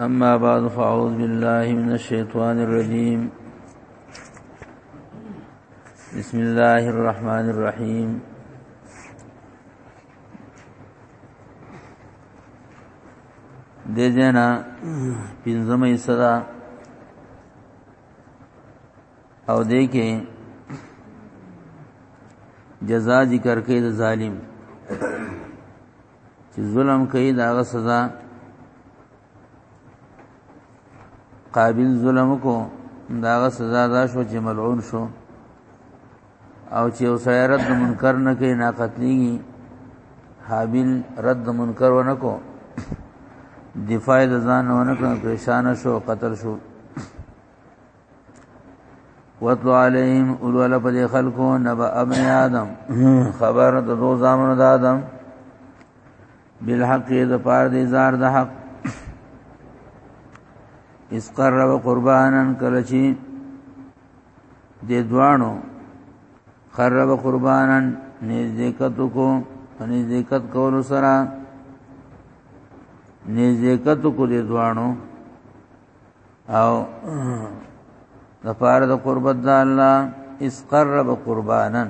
اما بعد فاعوذ بالله من الشیطان الرجیم بسم الله الرحمن الرحیم د جنا پنځمه صدا او دې کې جزا ذکر کې د ظالم چې ظلم کوي دا غ سزا قابل ظلم کو دا غ سزا دا شو چې ملعون شو او چې اوسای رد منکر نه کوي نا قتلېږي حابیل رد منکر ونه کو دفاع د ځان ونه کړ پریشان شو قتل شو وطلو علیهم اولو علا پدی خلقو نبا ابن آدم خبر د دو زامن د آدم بالحق د پار د ازار د حق اس قرب قربانن کلچی د دوانو قرب قربانن نزدیکتو کو نزدیکت کولو سره نزدیکتو کو د دوانو او د پاره د قربت د الله اس قرب قربانا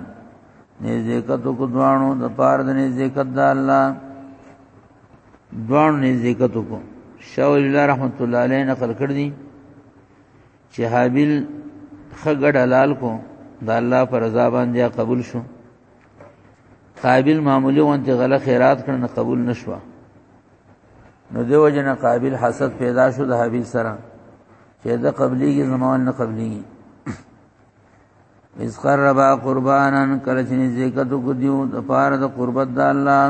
نزدېکت کو دوانو د پاره د نزدېکت د الله دوانو نزدېکت کو شاو الله رحمت الله علیه نقل کړ دي چې حابیل خګړ حلال کو د الله پر رضا باندې قبول شو قابل معمولی وانت غله خیرات کړنه قبول نشوه نو دیو جن قابل حسد پیدا شو د حبیل سره چې د قبليږي زمون نه قبليږي اس قربا قربانا کله چې زکات کو دیو د پاره د قربت د الله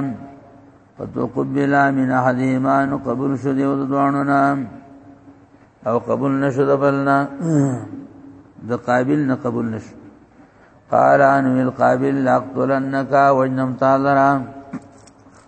فتقبل من احد ایمان قبول شو دیو د دوانو نام او قبول نشو د بلنا د قابل نه قبول نشو قال ان القابل لاقتلنك وجنم تعذرا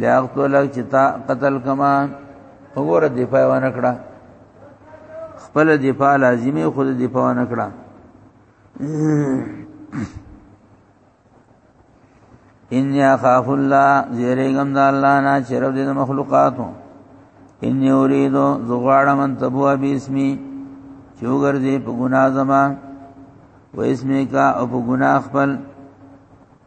لاقتلک چې تا قتل کما وګوره دفاع ونه کړه خپل دفاع لازمي خود دفاع ونه کړه ان یا خاف الله زیرګم د الله نه چرو د مخلوقاتو ان یریدو زغړم ان تبو ابي اسمي چوغر دې په ګنا زما و اسمي کا او په ګنا خپل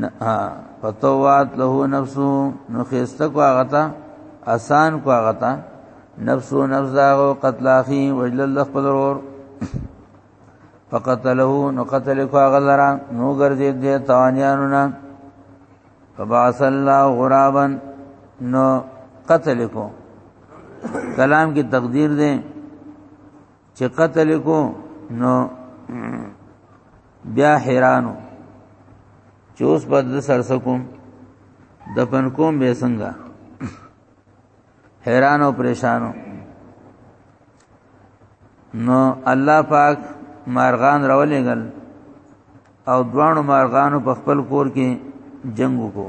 نه فتوات له نفسو نو خسته کو هغه تا آسان کو هغه تا نفسو نفس دا او قتل اخي وجل الله خپل ور فقتله نو قتل کو هغه لرا نو ګرځي دې توانيانو نه فبعث الله غرابا نو قتل کو کلام کی تقدیر دے چې قتل کو نو بیا حیرانو چې اوس په د سرسکم د پنکوم به څنګه حیران او پریشانو نو الله پاک مارغان راولېګل او دوانو مارغانو په خپل کور کې جنگ وکړو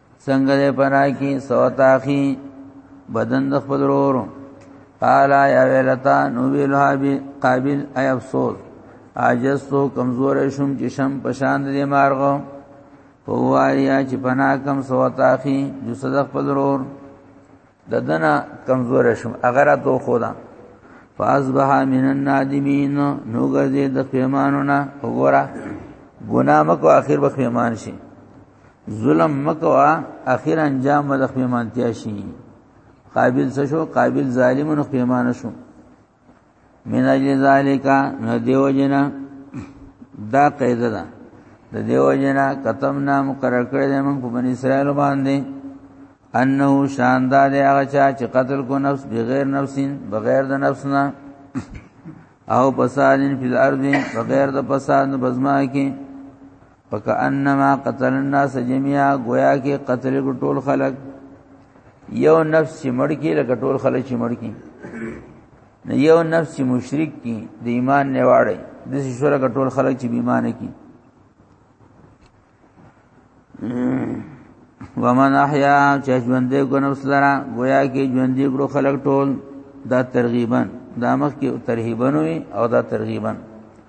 څنګه دې پناه کی سوتاخی بدن د خپل ورور قال یا ویلتا نو ویل حبی قابل ای افسوس عاجز تو کمزور شوم چې شم پشان دې مارغو فواریا چې پناه کم سوتاخی جو صدق خپل ورور ددنه کمزور شم اگر اتو خدا فاصبح من النادمین نو ګرځي د پیمانو نه وګوره ګناه مکو اخر به پیمان شي ظلم مکو اخر انجام د پیمانتیا شي قابل څه شو قابل ظالمونو پیمان شو من اجل ذالک نو دیو جنا دا قاعده ده د دیو جنا کتم نام مقرر کړی دی موږ په بنی اسرائیل باندې انه شاندار هغه چا چې قتل کو نفس بغیر نفسین بغیر د نفس نه او فسادین فی الارض بغیر د فساد بزما کې فکانما قتل الناس جميعا گویا کې قتل ټول خلق یو نفس چې مړ کی لکه ټول خلک چې مړ کی نه یو نفس چې مشرک کی د ایمان نه واړی د شوره لکه ټول خلک چې بیمانه کی ومن احیا چې ژوندې کو نفس لرا گویا کې ژوندې کو خلک ټول دا ترغیبا دا مخ کې ترهیبن وي او دا ترغیبا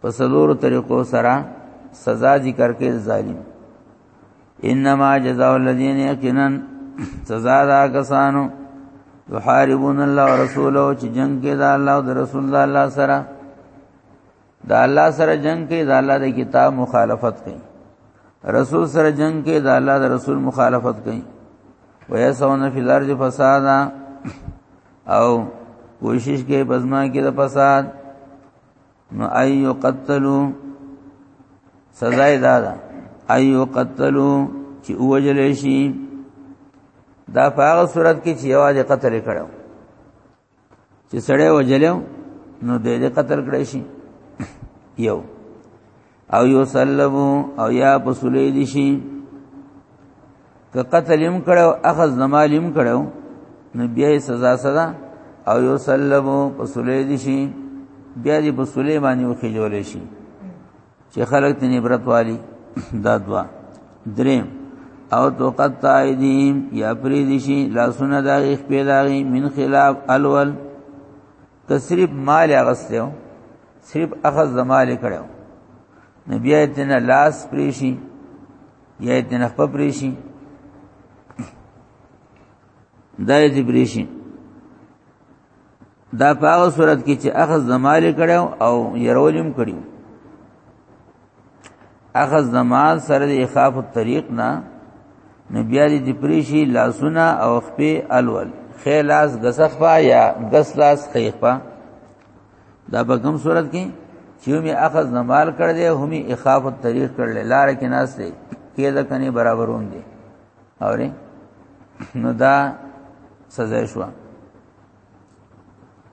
په سلور طریقو سره سزا ذکر کې ظالم انما جزاء الذين يقينا سزا دا کسانو يحاربون الله ورسوله چې جنگ کې دا الله او رسول الله سره دا الله سره جنگ کې دا الله د کتاب مخالفت کوي رسول سره جنگ کې دا الله د رسول مخالفت کوي ويسون في الارض فسادا او کوشش کې بزما کې د فساد نو ايو قتلو سزا یې دا ده ايو قتلو چې اوجل شي دا په هغه صورت کې چې یوازې قتل کړو چې سړی وجلو نو دې قتل کړی شي یو او یو سلبو او یا پسولې دي شي که قتل هم کړو اخذ نمال هم کړو نو بیا سزا سزا او یو سلبو پسولې دي شي بیا دې پسولې باندې وخی جوړې شي چې خلک تنې عبرت والی دا دوا دریم او تو قطع ایدیم یا پری دي شي لاسونه داغي پیداغي من خلاف الول ته صرف مال اغستیو صرف اخذ د مال کړو نبی ایت نه لاس پریشي یا ایت نه خپ پریشي دا ایت پریشي دا په هغه صورت کې چې اخذ د مال کړو او يرولم کړو اخذ نماز سره د اخاف الطريق نه نبي علي د پریشي لاسونه او خپې الول خلاص غسخفا یا غسلاس خیخپا دا په کوم صورت کې چې می اخذ نمال کړ دې همي اخاف الطريق کړل لار کې ناس دې کېده کني برابرون دي اوري نو دا سزا شو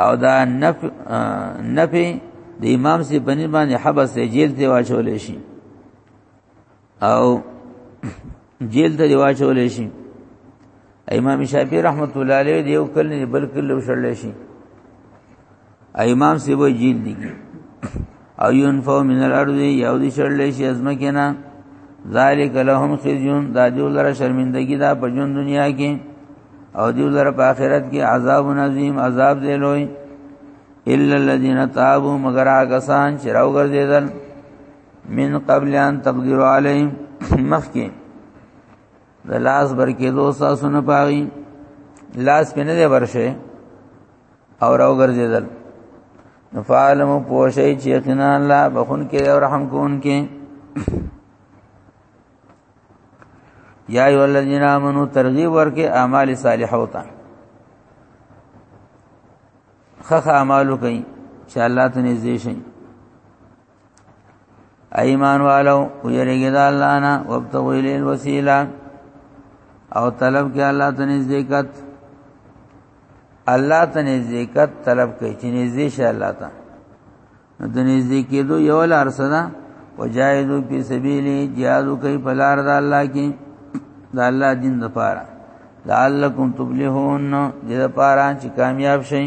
او دا نف نفي د امام سي بني باندې حبس جیل ته واچول شي او جیل ته واچول شي امام شافعي رحمت الله علیه دی یو کل نه بل کل وشړل شي امام سی وای جیل دی او ينفو من الارض یو دي شړل شي ازمکینا ذالک لهم خزيون دا دیو لره شرمندگی دا په جون دنیا کې او دیو لره په آخرت کې عذاب عظیم عذاب دی لوی الا الذين تابوا مگر هغه سان چې راو ګرځیدل من قبل ان تقدر علیهم مخکې د لاس برکې دو ساسونه پاغي لاس پنه دی ورشه او راو ګرځیدل فعلم پوشی چې یقینا الله بخون کې او رحم کون کې یا ایو الذین آمنو ترغیب ورکه اعمال صالحه وتا خخ اعمالو کوي چې الله ته نږدې شي ایمان والو ویریږي د الله نه وبتغوا الیه الوسیله او طلب کې الله ته نزدېکت الله ته نزدېکت طلب کوي چې نزدې شي الله ته نو د نزدې کېدو یو لار سره وجاهدوا فی سبیلی جهاد کوي په لار د الله کې د الله دین لپاره لعلکم تفلحون دې لپاره چې کامیاب شئ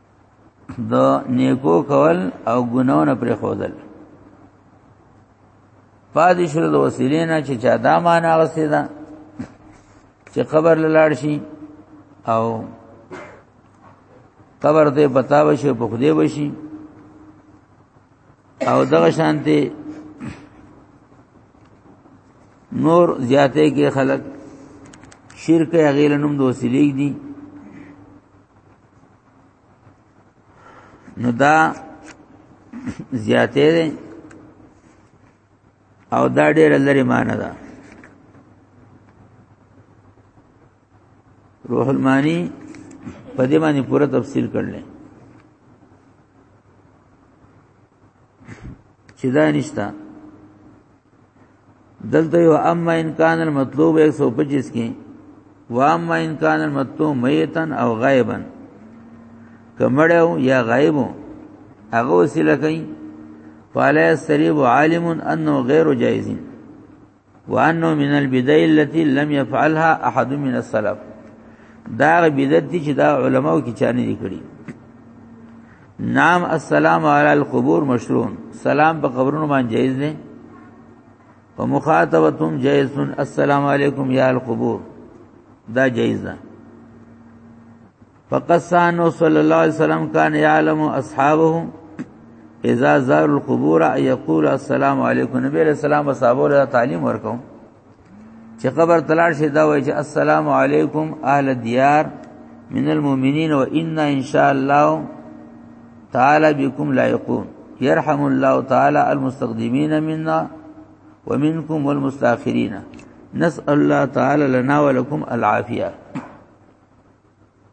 د نیکو کول او ګناونه پر خودل پادې شو د وسیلې نه چې چا دا معنا غسې ده چې قبر لاړ شي او قبر ته پتا وشي په خوده وشي او دغه شانته نور زیاته کې خلق شرک غیل نوم د وسیلې دي نو دا زیاتې ده او دا ډېر لري مان ده روح المانی په دې باندې پوره تفصیل کړل چې دا نشته دلته یو اما ان کان المطلوب 125 کې واما ان کان المطلوب میتن او غایبا کمړو یا غایبو هغه وسیله کوي فعلى السريب عالم انه غير جائز وانه من البدع التي لم يفعلها احد من السلف دا بدعت چې دا علماو کې چانه دي کړی نام السلام علی القبور مشروع سلام په قبرونو باندې جایز دی په مخاطبتهم جایز السلام علیکم یا القبور دا جایز ده فقد سانو صلی الله علیه وسلم کان یعلم اصحابه اذا زار القبور يقول السلام علیکم نبی علیہ السلام صحابه له تعلیم ورکوم چې قبر تلار شي دا وایي چې السلام علیکم اهل الديار من المؤمنین و ان شاء الله تعالی بكم لایقون يرحم الله تعالى المستقدمين منا ومنكم والمستاخرين نسأل الله تعالى لنا ولكم العافية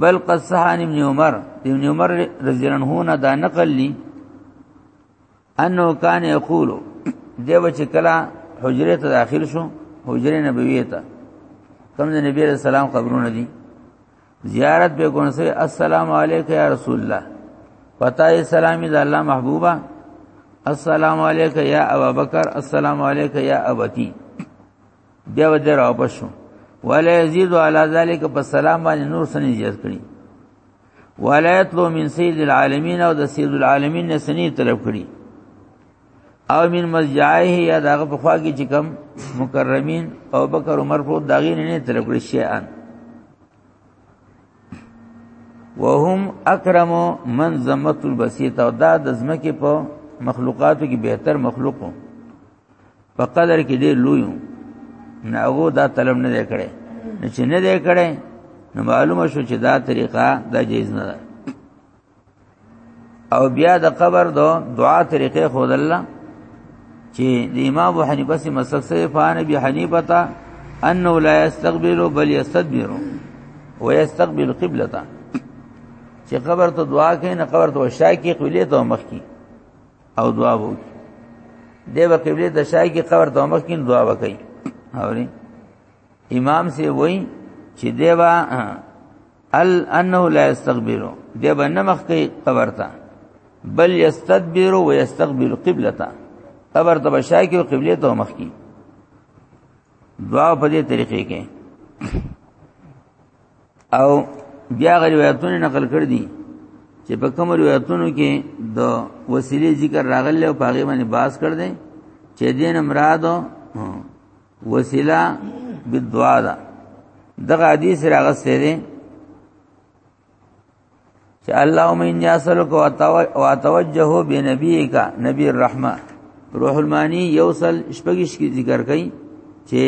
بل قد صحان ابن عمر ابن عمر رضی الله عنه نه دا نقل لی انه کان یقول دیو چې کلا حجره ته داخل شو حجره نبویه ته کوم د نبی رسول الله قبرونه دي زیارت به کون سه السلام علیک یا رسول الله پتا یې سلامي د الله محبوبا السلام علیک یا ابو بکر السلام علیک یا ابتی بیا به در او بشو ولا یزيد علی ذلک په سلام باندې نور سنې زیات کړي ولا یطلو من سید العالمین او د سید العالمین نه سنې طلب کړي او من مزجعه یا دغه په خوا کې چې کم مکرمین او بکر عمر فوت داغې نه طلب کړي شیان وهم اکرم من زمت البسیط او دا د زمکه په مخلوقاتو کې بهتر مخلوقو په قدر کې ډېر لوی نه هغه دا طلب نه دی کړی چې نه دی کړی نو معلومه شو چې دا طریقه د جیز نه ده او بیا د قبر دو دعا طریقې خود الله چې د امام ابو حنیفه سي مسلک سره فان ابي حنیفه تا انه لا يستقبل بل يستدبر ويستقبل قبلته چې قبر ته دعا کوي نه قبر ته شاکي قبله ته مخ کی او دعا وکړي دی به قبله د شای کې قبر ته مخ کې دعا وکړي اوري امام سی وای چې دی با ال انه لا استغفرو دی به نه مخ کې قبر ته بل یستدبر و یستقبل قبلته قبر ته بشای کې قبله ته مخ کې دعا په دې طریقې کې او بیا غیر روایتونه نقل کړ دي چې په کوم روایتونو کې د وسیلې ذکر راغلی او پاغه باندې باس کړ دي چې دین مراد وسیله بدعا ده دغه حدیث راغسته دي چې اللهم اني اسالک واتوجه بنبيك نبي الرحمه روح المانی یوصل شپږش کې ذکر کړي چې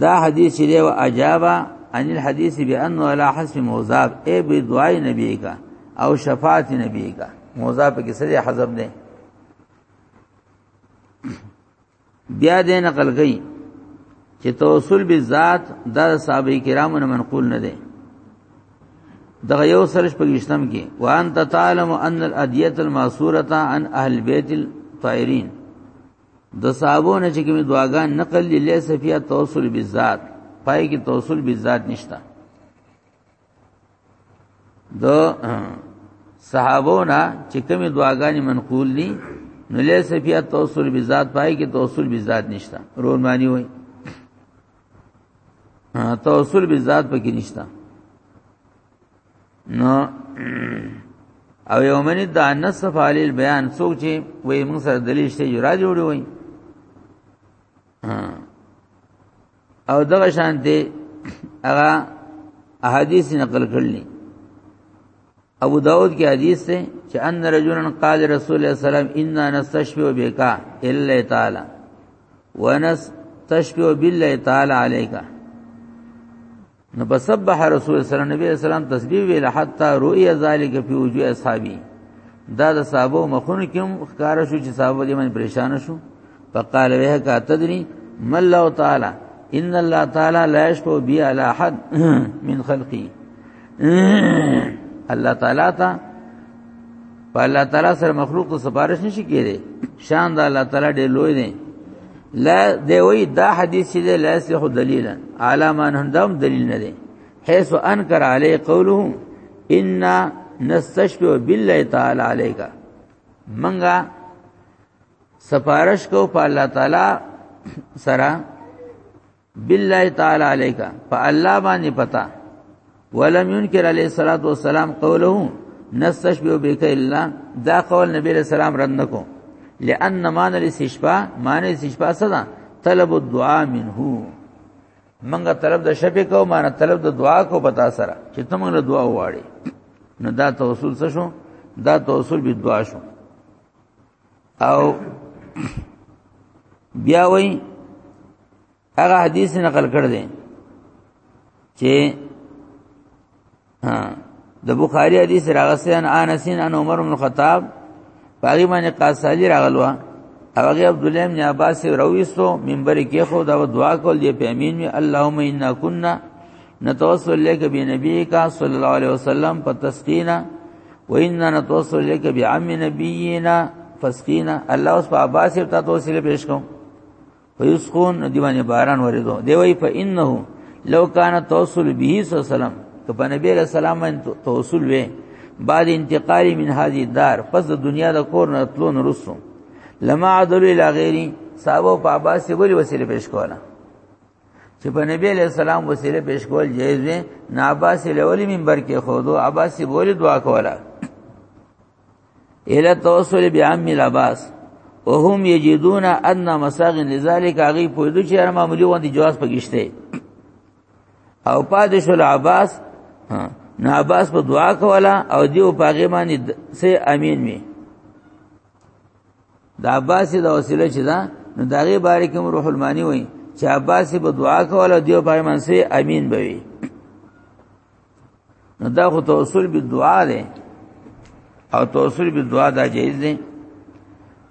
دا حدیث دی او اجابا ان الحديث بان ولا حسب موذاب اي بدعاء نبي کا او شفاعت نبي کا موذاب کې سره حذف دی بیا دې نقل کړي چې توسل بالذات د صحابه کرامو نه منقول نه دی دغه یو سرش پګشتم کې وان تعلم ان الادیه الماسوره عن اهل بیت الطائرین د صحابو نه چې کوم دعاګان نقل دي لیس فی توسل بالذات پای کې توسل بالذات نشتا د صحابو نه چې کوم دعاګانی منقول دي نو لیس فی توسل بالذات پای کې توسل بالذات نشتا رون معنی وای توسل بالذات پکې نشتا نو او یومنی دا نصف علی البیان څوک چې وې موږ سره دلیل شته جرا جوړي وای او دغه شان دی هغه احادیث نقل کړلې ابو داود کې حدیث ته چې ان رجلن قال رسول الله صلی الله علیه وسلم انا نستشفع بك الا تعالی ونستشفع بالله تعالی عليك نو بسبح رسول صلی الله علیه وسلم تسبیح ویل حتا رؤی ذالک فی وجوه اصحابی دا د صحابه مخون کوم ښکار شو چې صحابه دې من پریشان شو فقال وه کا تدری مل الله تعالی ان الله تعالی لا یشفو بی علی احد من خلقی الله تعالی ته په الله تعالی سره مخلوق ته سفارش نشي کېږي شان د الله تعالی ډېر لوی دی لا دی وی دا حدیث چې لا یصلح دلیلا علامه نه هم دلیل نه دی حيث انکر علی قوله ان نستشفع بالله تعالی علیک منګه سفارش کو په الله تعالی سره بالله تعالی علیک په الله باندې پتا ولم ينكر عليه الصلاه والسلام قوله نستشبه بك الا دا قول نبی علیہ السلام رد نکو لان مان الاستشفاء مان الاستشفاء صدا طلب الدعاء منه منګه طلب د شپې کو مان طلب د دعا کو پتا سره چې ته موږ دعا وواړي نو دا توسل څه شو دا توسل به دعا شو او بیا وای هغه حدیث نقل کړ دې چې ها د بخاری حدیث راغسته ان انسین ان عمر بن الخطاب پاغي باندې قاصالی راغلو هغه عبد الله بن عباس رويستو منبر کې خو دا دعا کول دی په امین اللهم انا كنا نتوسل لك بنبيك صلى الله عليه وسلم فتسقينا وإننا نتوسل لك بعم نبينا فسقينا الله اس په عباس ته توسل پیش کوم فیسقون دیوانه باران وریدو دی وی فإنه لو كان توسل به صلى الله عليه وسلم کبه نبی علیہ السلام توسل وی بعد انتقال من هذه الدار پس د دنیا د کور نه تلون رسو لما عدل الى غیری صاحب او پابا سی ولی وسیله پیش کوله چې په نبی علیہ السلام وسیله پیش کول جایز دی نه عباس لولی منبر کې خودو عباس بولی دعا کوله اله توسل بیام مل عباس وهم یجدون ان مساغن لذالک هغه په دې چې هر معمولی وندي جواز پکشته او پادش العباس نه عباس په دعا کوله او دیو پاګې باندې سه امین می دا عباس د وسیله چې دا نو دغه باره کې روح المانی وای چې عباس به دعا کوله دیو پای منسه امین به وي نو دا خو توسل به دعا ده او توسل به دعا دا جایز ده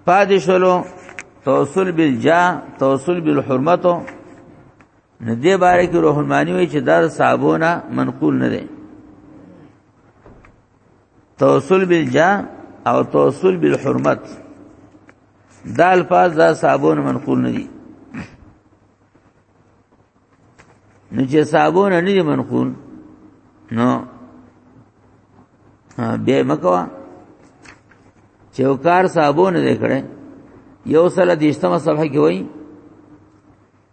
پاد شلو توسل بالجا توسل بالحرمت نه دې باره کې روح المانی وای چې دا صاحبونه منقول نه ده توسل بالجا او توسل بالحرمت دا الفاظ دا صابون منقول نه دي نو چې صابون نه دي منقول نو بیا مکوا چې وکار صابون دې کړي یو سره دیشتمه صفحه کې وایي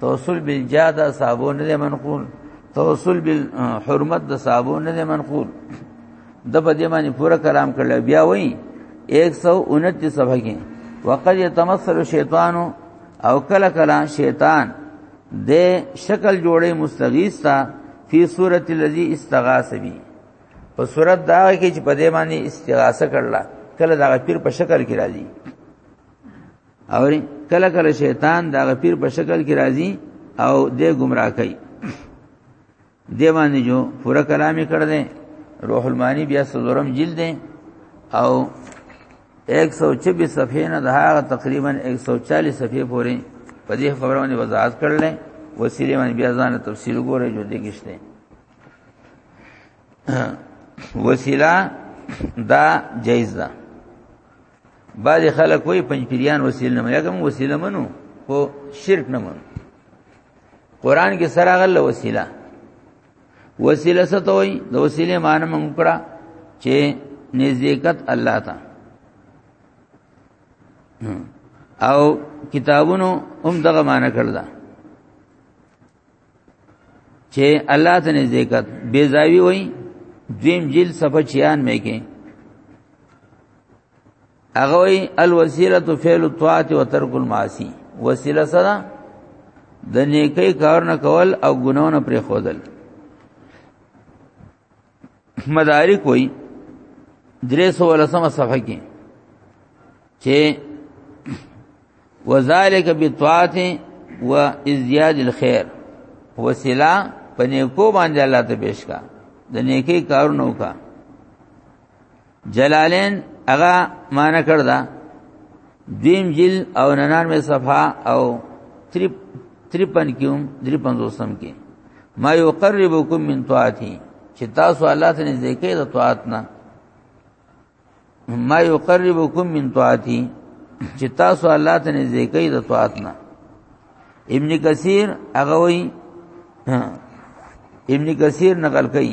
توسل بالجاده صابون نه منقول توسل بالحرمت د صابون نه منقول د په دې باندې پورا کلام کړل بیا وایي 129 صفحه کې وقد يتمثل الشیطان او کله کله شیطان د شکل جوړې مستغیث تا فی صورت الذی استغاث بی په صورت دا کې چې په دې باندې استغاثه کړل کله دا پیر په شکل کې راځي او کله کله شیطان دا غپیر په شکل کې راځي او دې گمراه کوي دې باندې جو پورا کلام یې کړ دې روح المانی بیا سلورم جلد دې او 126 صفحې نه د هغه تقریبا 140 صفحې پورې په دې خبره باندې وضاحت کړل وسیله باندې بیا ځان تفصیل وګورئ جو دې کېشته وسیله دا جایز ده بعض خلک وای پنځ پیریان وسیله نه مني کوم وسیله منو خو شرک نه منو قران کې سره غل وسیله وسیله څه ته وای د وسیله معنی موږ کړه چې نزدېکت الله ته او کتابونو هم دغه معنی کړل چې الله ته نزدېکت بیزاوی وای دویم جیل صفه 96 کې هغه وای الوسیله فعل الطاعات وترک المعاصی وسیله سره د نیکی کار نه کول او ګناونه پرې خودل مدارک وای درې سو ولسمه صفحه کې چې وذالک بطاعت و ازدیاد الخير وسیلا پنه کو باندې الله ته پیش کا د نیکی کارونو کا جلالین هغه معنی کړدا دیم جل او ننان می صفحه او 53 کیوم 350 کې ما یقربکم من طاعتی چې تاسو الله ته نږدې کې د طاعت نه ما یقربکم من طاعتی چې تاسو الله ته نږدې کې د طاعت نه ابن کثیر هغه وی ابن کثیر نقل کړي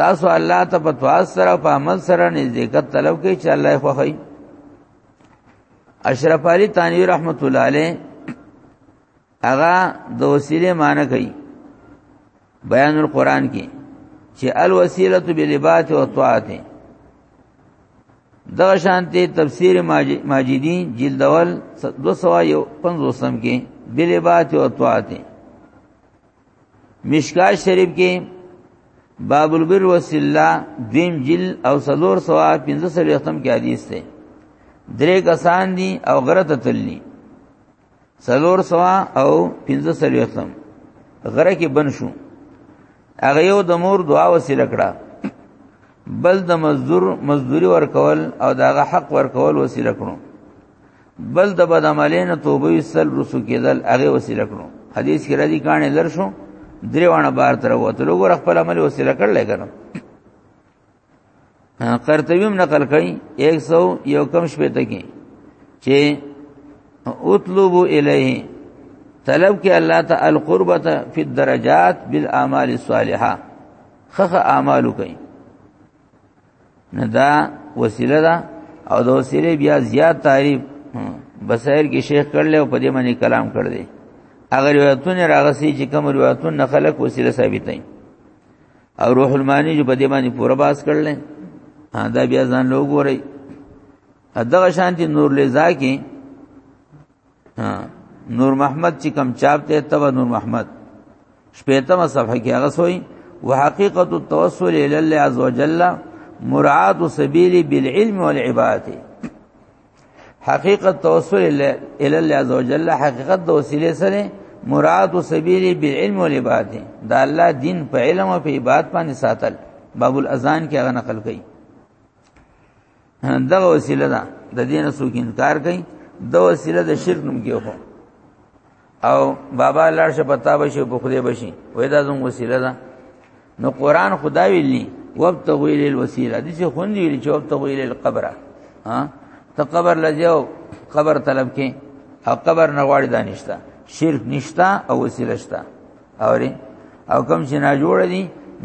تاسو الله ته په تواس سره په عمل سره نزدېکت طلب کوي چې الله یې خوښي اشرف علی تانوی رحمت الله علیه هغه د وسیله معنی کوي بیان القرآن کې چې الوسیله بالعبادت او طاعت دا شانته تفسیر ماجدی جلد اول 251 کې بالعبادت او طاعت مشکا شریف کې باب البر وسلا دیم جل او سلور سوا پنځه سلو ختم کې حدیث ده درې کسان دي او غره ته تللی سلور سوا او پنځه سلو ختم غره کې بن شو هغه یو د مور دعا وسیله کړه بل د مزدور مزدوری ورکول او داغه حق ورکول وسیله کړو بل د بد عملی نه توبه وسل رسو کېدل هغه وسیله کړو حدیث کې راځي کانه لر شو دریوانه بار تر وته لوګ ور خپل عمل وسیله کړل کنه قرطبیم نقل کړي 100 یو کم شپې ته کې چې اطلب الیه طلب کې الله ته القربت فی الدرجات بالاعمال الصالحه خخ اعمال کوي نه دا وسیله ده او د وسیله بیا زیات تعریف بصائر کې شیخ کړل او په دې باندې کلام کړ دی هغه روایتونه راغسي چې کوم روایتونه نه خلق وسیله ثابتې او روح المانی جو په دې باندې پوره باس کړل دا بیا ځان لوګوري دغه شانتي نور لزا کې ها نور محمد چې کم چاپ ته تب نور محمد شپېتمه صفحه کې هغه سوی وحقیقت التوسل الى الله عز وجل مرعات سبیل بالعلم والعباده حقیقت توسل الى الله عز وجل حقیقت د وسیله سره مراد او سبیل بالعلم والعبادت دا الله دین په علم او په عبادت باندې ساتل باب الاذان کې هغه نقل کړي دا وسیله ده د دین څوک انکار کوي دا وسیله د شرک نوم کې خو او بابا لار شه پتا بشي په خوده بشي وې دا زموږ وسیله ده نو قران خدا ویلی وابتغوا الى الوسيله دي چې خوند ویلی چې وابتغوا الى القبر ها ته قبر لځو قبر طلب کې او قبر نه غواړي دانشتا شرک نشتا او وسیله شتا اوري او کوم چې نه جوړ دي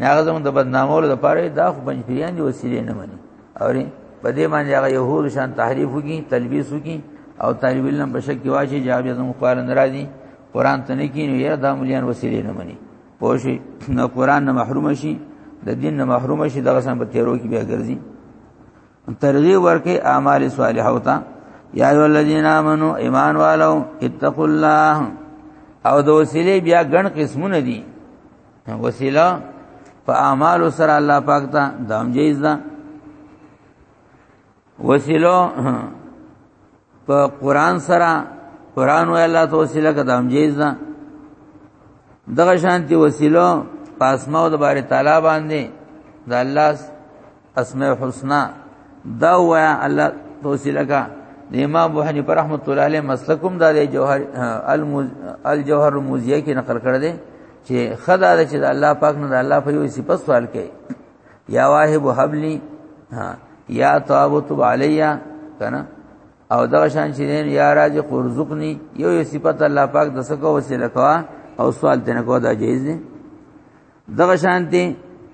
هغه زموږ د بدنامولو لپاره دا خو پنځپیران دي وسیلې نه مني اوري په دې باندې هغه يهود شان تحریف وکي تلبیس وکي او طالب علم په شک کې واچي جواب یې زموږ قرآن ناراضي قرآن ته نه کینو یا دا مليان وسیلې نه مني پوښي نو قرآن نه محروم شي د دین نه محروم شي دغه سم په تیرو کې بیا ګرځي ترغیب ورکې اعمال صالحه وتا یا ایو الذین آمنو ایمان والو اتقوا الله او د وسیله بیا ګڼ قسمونه دي وسیله په اعمال سره الله پاک ته دام جیز ده وسیله په قران سره قران وی الله ته وسیله کدام جیز ده دغه شانتی وسیله پاسماو د بار تعالی باندې د الله اسماء الحسنا دا ویا الله ته وسیله کا د امام ابو حنیفه رحمۃ اللہ علیہ مسلکم د جوهر الجوهر الموزیه کې نقل کړ دې چې خدای چې د الله پاک نه د الله په یو صفات سوال کوي یا واهب حبلی ها یا طابت علیا کنه او دا شان چې یا راج قرزقنی یو یو صفت الله پاک د سکو وسیله کوا او سوال تنه کو دا جایز دی دغه شان دی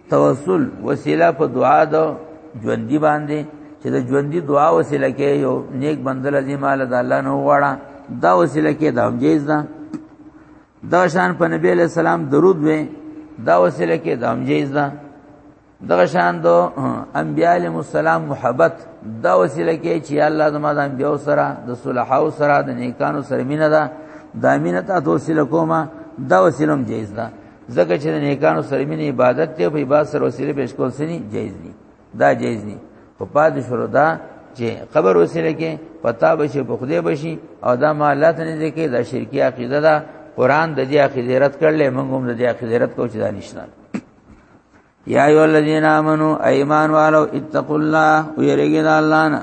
توسل وسیله په دعا د ژوندۍ باندې چې د ژوندۍ دعا وسیله کې یو نیک بندل دې مال د الله نه وغواړه دا وسیله کې دا هم جایز ده دا شان په نبی علیہ السلام درود وې دا وسیله کې دا هم جایز ده دغه شان دو انبیاء علیهم السلام محبت دا وسیله کې چې الله زما د انبیاء سره د صلحاو سره د نیکانو سره مینه ده دا مینه ته توسل کومه دا وسیلم جایز ده ځکه چې د نیکانو سره مینه عبادت ته په عبادت سره وسیله پیش کول سني جایز دي دا جایز دي په پاد شروع دا چې قبر وسیله کې پتا بشي په خوده بشي او دا مالات نه دي کې دا شرکی عقیده ده قران د دې عقیده رد کړل موږ هم د دې عقیده رد کوو چې دا نشته یا ایو الذین آمنو ایمان والو اتقوا الله ویریږئ د الله نه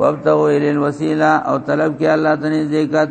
وابتغوا الی الوسیله او طلب کې الله ته نزدېکت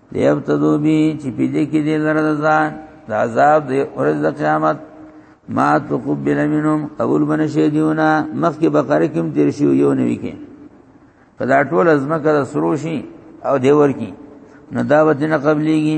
لیبتدو بی چې پیدې کې دې لره ځان د عذاب د ورځ د قیامت ما تقبل منهم قبول بن شي دیونه مخکې بقره کې تیر شي یو نوي کې کدا ټول ازمه کړه سرو شي او دیور کې نو دا ودنه قبليږي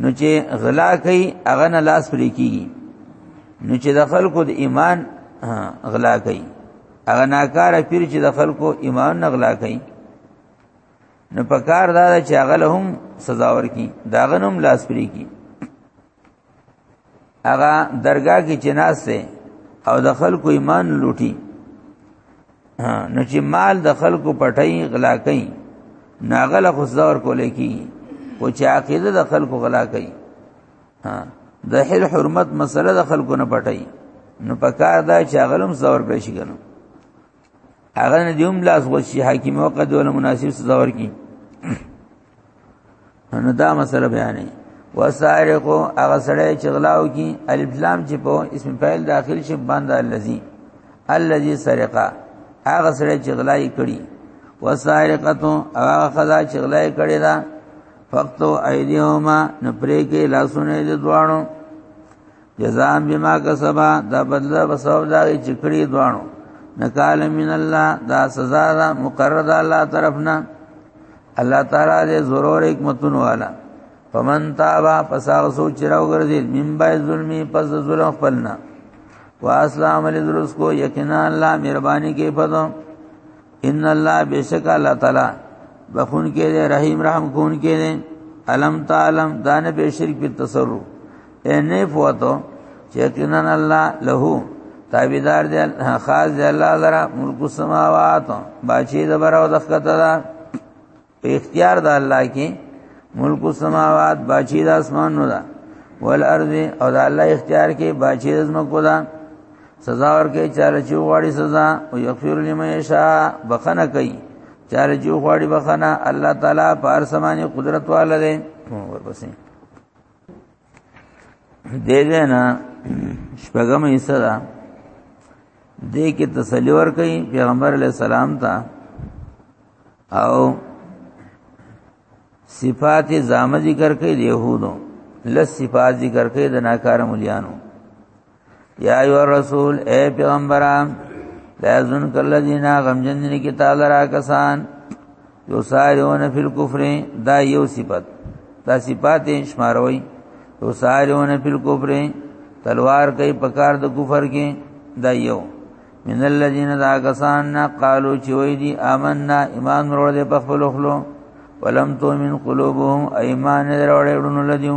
نو چې غلا کوي هغه نه لاس پرې کیږي نو چې د خلکو د ایمان غلا کوي هغه ناکاره پیر چې د خلکو ایمان نه غلا کوي نو په کار دا چې هغه له هم سزا ورکي داغه نوم لاس پرې کی هغه درگاه کې جناز سه او د خلکو ایمان لوټي نو چې مال د خلکو پټي غلا کوي ناغله خصدور کولې کی او چې عقیده د خلکو غلا کوي د حل حرمت مسله د خلکو نه پټي نو پکار دا چې غلم زور پېښ کړي هغه نه دیوم لاس غوشي حاکم او قدول مناسب سزا ورکي نو دا مسله بیانې وسارقو هغه سړی چې غلاو کی الف لام چې په اسم فاعل داخل شي باندې الذي الذي سرقا هغه سړی چې غلای کړي وسارقتو هغه خدا چې غلای کړي دا فقطو ایدیهما نپریکی لاسونه د دوانو جزاء بما کسبا دا بدله په سبب دا چې کړی دوانو نکال من الله دا سزا دا مقرر دا الله طرفنا الله تعالی دې ضرور حکمتون والا فمن تابا فساغ سوچ راو ګرځي من بای ظلمي پس ظلم خپلنا واسلام علی درس کو یقینا الله مهرباني کې پدو ان الله بیشک الله تعالی بخون کې دې رحیم رحم کون کې دې علم تعلم دانه به شرک په تصرف اے نه فوتو چې کنن الله له تابعدار دې خاص دې الله لرا ملک السماوات باچې د براو دخته دا په اختیار د الله کې ملک السماوات باچی د اسمان نو ده والارض او د الله اختیار کې باچی د زمکو ده سزا ورکې چاله چې غواړي سزا او یغفر لمن یشاء بخنه کوي چاله چې غواړي بخنه الله تعالی په ارسمانه قدرت والده ورپسې دې دې نه شپږم یې سره دې کې تسلی ور کوي پیغمبر علی السلام ته او صفات زامه ذکر کوي د يهودو لس صفات ذکر کوي د ناکار مليانو یا ایو رسول اے پیغمبران لا یزن کله دینا غمجن دي کې تعالی را کسان یو سایرون فی الکفر دا یو صفت دا صفات شماروي یو سایرون فی الکفر تلوار کوي پکار د کفر کې دا یو من الذين دا کسان نا قالو چې وای دي آمنا ایمان ورو دې په خپل خلو ولم تو من قلوبهم ایمان ورو دې ورونو لدیو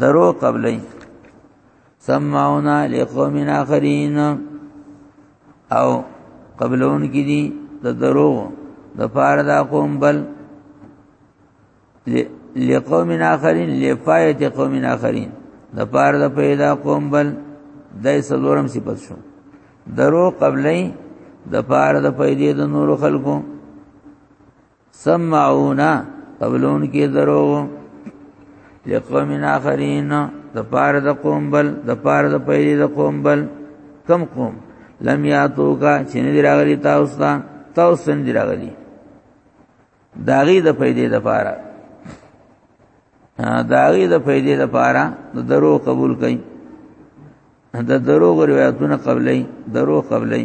درو قبلې سمعونا لقوم اخرین او قبلون کې دي د درو د پار دا قوم بل لقوم اخرین لفایت قوم اخرین د پار د پیدا قوم بل دای سلورم صفت شو درو قبلې د پار د پیدې د نور خلکو سمعونا قبلون کې درو لقوم اخرین د پار د قوم بل د پار د پیری د قوم بل کم قوم لم یاتو کا چې نه دی راغلی تاسو ته تاسو نه دی راغلی داغي د پیدې د پاره داغي د پیدې د پاره د درو قبول کړي د درو روایتونه قبلې درو قبلې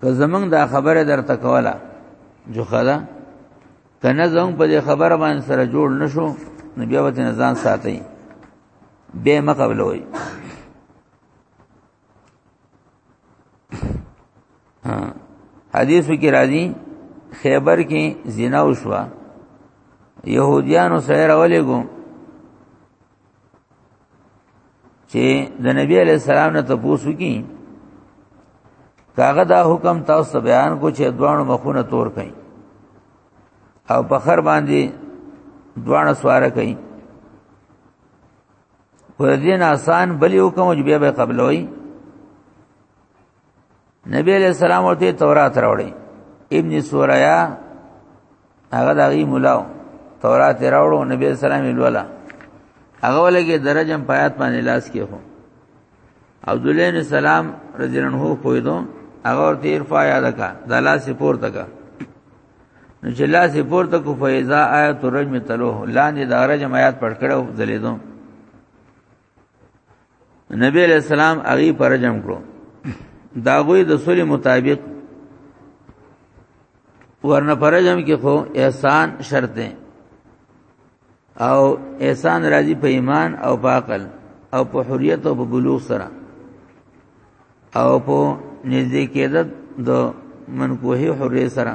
که زمنګ دا خبره درته کوله جو خدا کنه زمنګ په دې خبره باندې سره جوړ نشو نو بیا وته نزان ساتي به مقبلوي ها حدیث کې راځي خیبر کې زنا وشوا يهوديانو سره راولېګو چې د نبی علی السلام نه تاسو کی کاغه دا حکم تاسو بیان کو چې دوانو مخونه تور کړي او په خر باندې دوانه سوار کړي پر دین آسان بلی حکم چې بیا به قبلوي نبی علیہ السلام ورته تورات راوړي ابن سوریا هغه دغه مولاو تورات راوړو نبی علیہ السلام یې لولا هغه ولګي درجم پایات باندې لاس کې هو عبد الله بن سلام رضی الله عنه کوی دو هغه ورته ارفا یاد کا د لاس پورته کا نو چې لاس پورته کو فیضا آیت الرجم تلوه لاندې د رجم آیات پټ کړو دلیدو نبی علیہ السلام هغه پر جمع کړو دا غوی د سولې مطابق ورنه پر جمع کې خو احسان شرط دی او احسان راځي په ایمان او په عقل او په حریت او په بلوغ سره او په نږدې کېدل د منکوهي حریت سره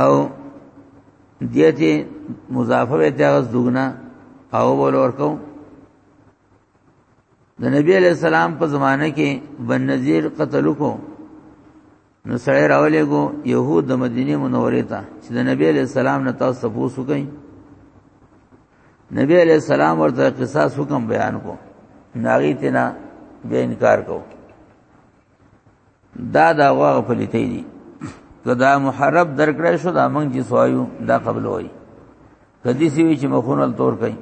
او دیتی مضافه وی تیغز دوگنا او بول ورکو د نبی علیہ السلام په زمانه کې بن نذیر قتل کو نو سړی راولې کو يهود د مدینه منورې ته چې د نبی علیہ السلام نه تاسو پوښتنه کوي نبی علیہ السلام ورته قصاص حکم بیان کو ناغی تینا به انکار کو دا دا غوغه پلیتې دي که دا محرب درکړې شو دا موږ چې سوایو دا قبل وای کدی سی وی چې مخونه تور کړي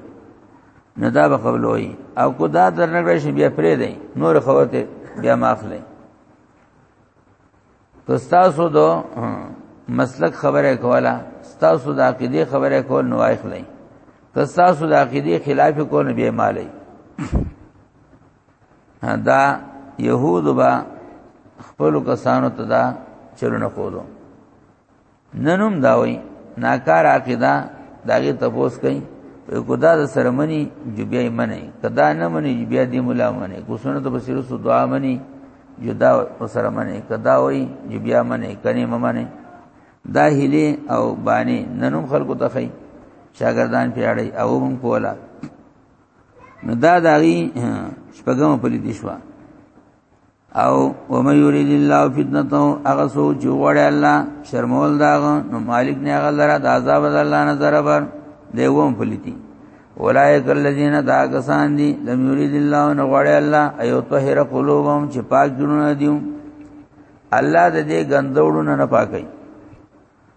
نه دا به قبل وای او کو دا درنکړې شي بیا پرې دی نور خوته بیا ماخلې که تاسو دو مسلک خبره کوله تاسو د عقیده خبره کول نو وایخلې که تاسو د عقیده خلاف کول بیا مالې دا يهود با خپل کسانو ته دا چلونه کولو ننوم دا وای ناکار عقیده داغه تپوس کئ کدا د سرمنی جبیا منی کدا نه منی جبیا دی مولا منی کو سنت بصیر سو دعا منی جدا او سرمنی کدا وای جبیا منی کنی ممنی دا هلی او بانی ننوم خلکو ته خی شاګردان پیاړی او هم کولا نو دا داغي شپږم په لیدې شو او ومن یرید الله فتنته هغه سوچ جوړه الله شرمول داغه نو مالک نه هغه لره د عذاب الله نه ضربر دیوم په لیدې اولائک الذین دا کسان دي لم یرید الله نو غړی الله ایو طهر قلوبهم چې پاک جنونه دیو الله د دې غندوړو نه پاکي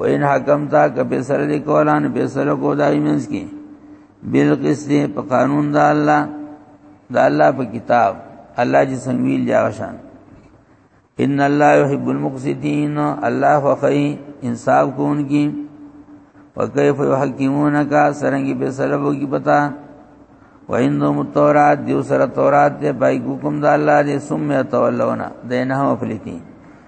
وین حکم تا که به سره دی کولان به سره کو دای منس کی بل قسط په قانون دا الله دا الله په کتاب الله جی سنویل جا شان ان الله يحب المقسطين الله وخي انصاف کون کی وکيف يحكمونك سرنګي به سلبو کی پتا وعندهم التورات دیو سره تورات ته پای حکم د الله دې سمه تولینا دینه مفلتی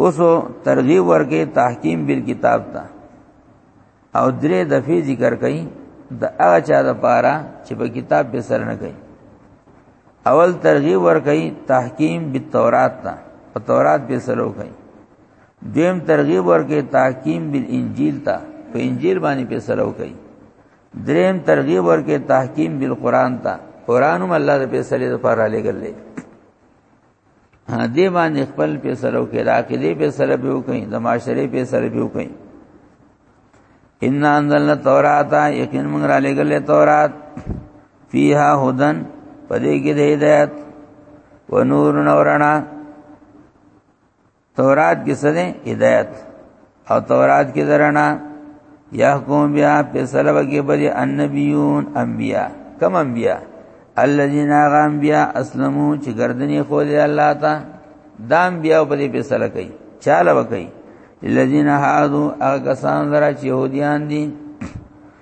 اوس ترغیب ورکې تحکیم بل کتاب ته او درې دفعې ذکر کړي د هغه چا د پاره چې په کتاب به سر نه کوي اول ترغیب ور کوي تحکیم بالتورات ته په تورات به سلو کوي دیم ترغیب ور کوي تحکیم بالانجیل ته په انجیل باندې به سلو کوي دریم ترغیب ور کوي تحکیم بالقران ته قران هم الله د فیصله لپاره لګل دی دې باندې خپل په سلو کې راکې دې په سره به وکړي د معاشري په سره به وکړي ان انزلنا التوراۃ یقین موږ را لګلې تورات فیها هدن پدې کې د هدایت و نور نورنا تورات کې څه دی هدایت او تورات کې درنا يحكم بها فیصله وکي بل النبيون انبياء کم انبياء الذين غام بیا اسلمو چې گردنی خو دې الله تا دام بیا په دې فیصله کوي چاله وکي الذين هادو هغه کسان درا چې يهوديان دي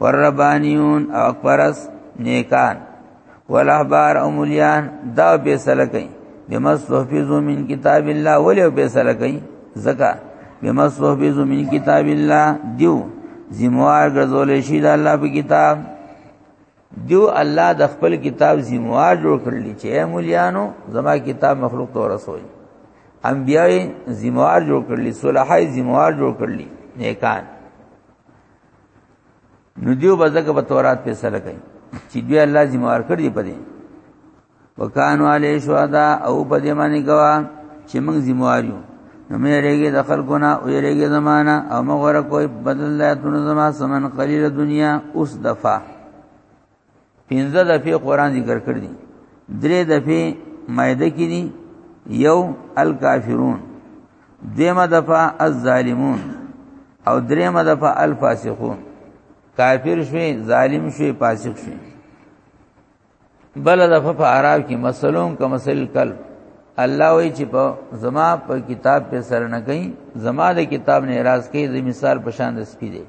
والربانیون او اکبرس نیکان والاحبار او مليان دا به سره کوي بمستحفظو من کتاب الله ولې به سره کوي زکا بمستحفظو من کتاب الله دیو زموار ګرځول شي د الله په کتاب دیو الله د خپل کتاب زموار جوړ کړل چې مليانو زما کتاب مخلوق ته رسوي انبیای زموار جوړ کړلی صلحای زموار جوړ کړلی نیکان نو دیو بزګه په تورات په سره کوي چې دوی الله ذمہ وار کړی په دې وکانو علی شهدا او په دې باندې گوا چې موږ ذمہ وار یو نو مې رېګه د خلقونه او رېګه زمانہ او مغره کوئی بدل لاتونه زما سمن قلیل دنیا اوس دفعه پنځه دفعه قران ذکر کړ دي درې دفعه مائده کې دي یو الکافرون دیمه دفعه الظالمون او دریمه دفعه الفاسقون کافر شوی ظالم شوی فاسق شوی بل دفعه په عرب کې مسلوم کا مسل کل الله وی چې په زما په کتاب په سر نه کوي زما د کتاب نه اعتراض کوي د مثال په شان د سپی دی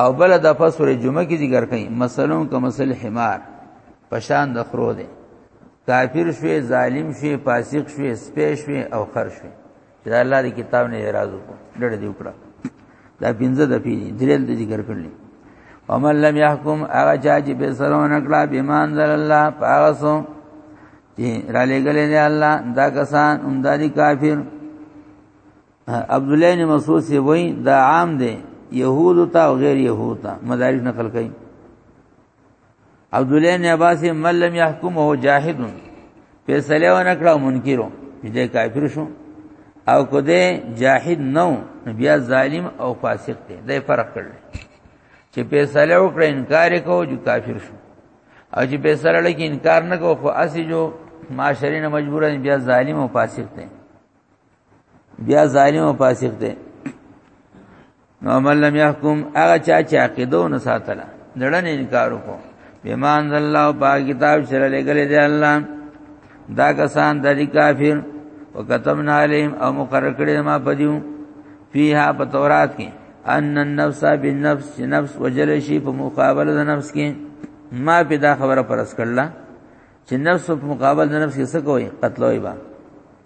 او بل د فسور جمعه کې ذکر کړي مثلون که مثل حمار پشان د خرو دی کافر شوی ظالم شوی فاسق شوی سپی شوی او خر شوی چې الله دې کتاب نه اعتراض وکړ ډډه دی وکړه دا پنځه د پیری درېل د ذکر کړل ومن لم يحكم هغه چا چې به سرونه کړه بیمان در الله پاغسو چې را لګلې نه الله دا کسان اومداري کافر عبد الله بن مسعود سی وای دا عام دی يهود تا او غیر يهود تا مدارک نقل کړي عبد الله بن عباس من لم يحكم هو جاهد فیصله و نکړه منکرو دې کافر شو او کده جاهد نو بیا ظالم او فاسق دی دا فرق کړل چې فیصله وکړه انکار کو جو کافر شو او چې فیصله لکه انکار نه کو خو اسی جو معاشرین مجبورن بیا ظالم او فاسق دی بیا ظالم او فاسق دی نو من لم يحكم هغه چا چې عقیده نه ساتله دړن انکار وکړو بمان الله پاک کتاب سره لګل دی الله دا کسان د کافر وکتمنا عليهم او مقرر کړی ما پدیو فیها په تورات کې ان النفس بالنفس نفس وجل شي په مقابله د نفس کې ما په دا خبره پرس کړلا چې نفس په مقابله د نفس کې څه کوي قتلوي با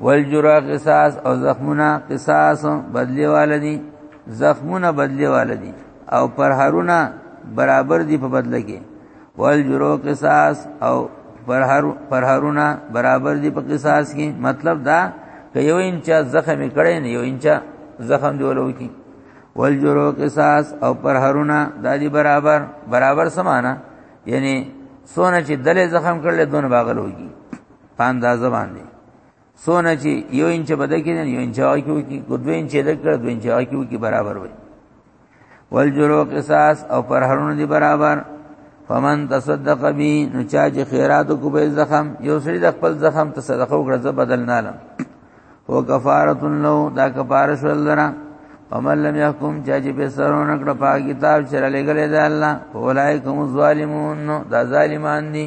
والجرا قصاص او زخمونه قصاص بدلی والدی زخمونه بدلی والدی او پر هرونه برابر دی په بدله کې والجرو قصاص او پر هر پر هرونه برابر دی په قصاص کې مطلب دا که یو انچا زخم کړي نه یو انچا زخم دی ولو کې والجرو قصاص او پر هرونه دادی برابر برابر سمانا یعنی سونه چې دلې زخم کړل دون باغل وږي په اندازه باندې سونه چې یو انچ بده کې نه یو انچ هغه کې وکی ګدو انچ د کړ دوه انچ هغه کې وکی برابر وي والجرو قصاص او پر هرونه دی برابر فمن تصدق بی نو چا چې خیرات کو به زخم یو سړي د خپل زخم ته صدقه وکړه زه بدل نه لم هو کفاره له دا کفاره شو لره ومن لم يحكم چا چې به سرونه کړ په کتاب چې را لګلې ده الله اولایکم الظالمون دا ظالمان دي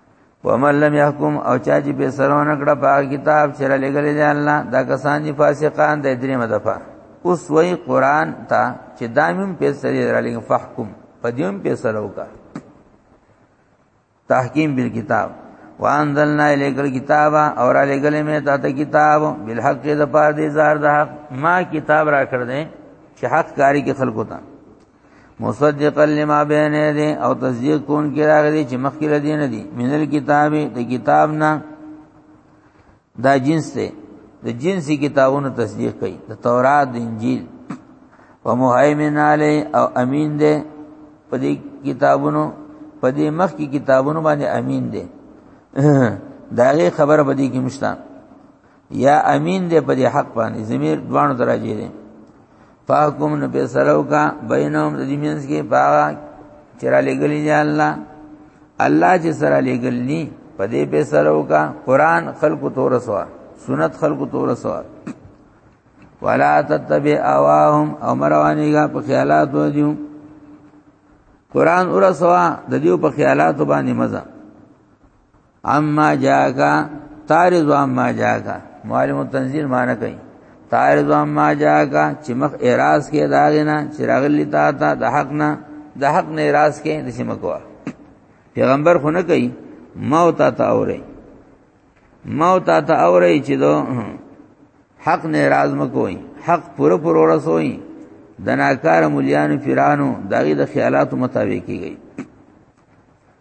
ومن لم يحكم او چا چې به سرونه کړه په کتاب چې را لګل دي الله دا کسان چې فاسقان د درې مدفع اوس وای قران ته چې دامیم په سری را لګ فحکم په دیم په سلو کا تحکیم بالکتاب وانزلنا الیک الكتاب اور علی گلی میں تا کتاب بالحق د پار دی زار د حق ما کتاب را کړ دې چې حق کاری کې خلقو ته مصدقا لما بین یده او تصدیق کون کې راغلي چې مخکې لدی نه دي منل کتاب د کتاب نه دا جنس ته د جنسي کتابونو تصدیق کوي د تورات د انجیل و مهیمن علی او امین ده په دې کتابونو په دې مخ کې کتابونو باندې امین ده داغه خبره بدی کې مشتان یا امین دې په دې حق باندې زمير دوانو درجه دي فاحکم نو په سلو کا بینهم د دیمنس کې پاغا چرا لګلی دی الله الله چې سره لګلنی په دې په سلو کا قران خلق تور سوا سنت خلق تور سوا ولا تتبع اواهم او مروانی کا په خیالات و دیو قران اور سوا د دیو په خیالات باندې مزه اما جاکا تارز اما جاکا معلم تنزیل معنی کوي تارز اما جاکا چې مخ اعتراض کې داغینا چې راغلی تا ته د حق نه د حق نه اعتراض کې د سیمه کوه پیغمبر خو نه کوي موت تا اوري موت تا اوري چې دو حق نه راز مکوئ حق پوره پوره ورسوئ د ناکار مليانو فیرانو دغه د خیالاتو مطابق کیږي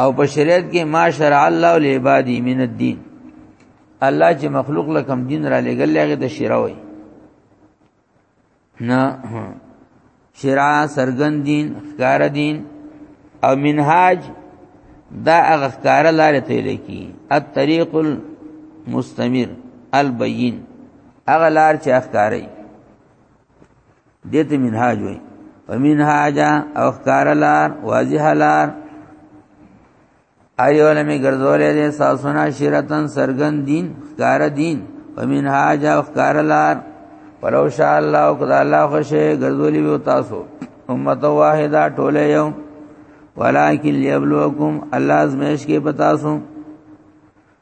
او په شریعت کې ما شرع الله لعبادی من الدین الله چې مخلوق لکم دین را لګل هغه د شرع وي نه شرع سرګن دین ښکار دین او منهاج دا هغه ښکار لارې ته لکی الطريق المستمر البين هغه لار چې ښکارې دې ته منهاج وای په منهاج او خکارلار واضح لار ایو لمه ګرځولې دې ساسونه شرتن سرګن دین خکار دین په منهاج او خکارلار ولو شاء الله او قد الله خوشي ګرځولي وي تاسو امه واحده ټوله یو ولکن ليبلوکم الله ازمیش کې پتا سو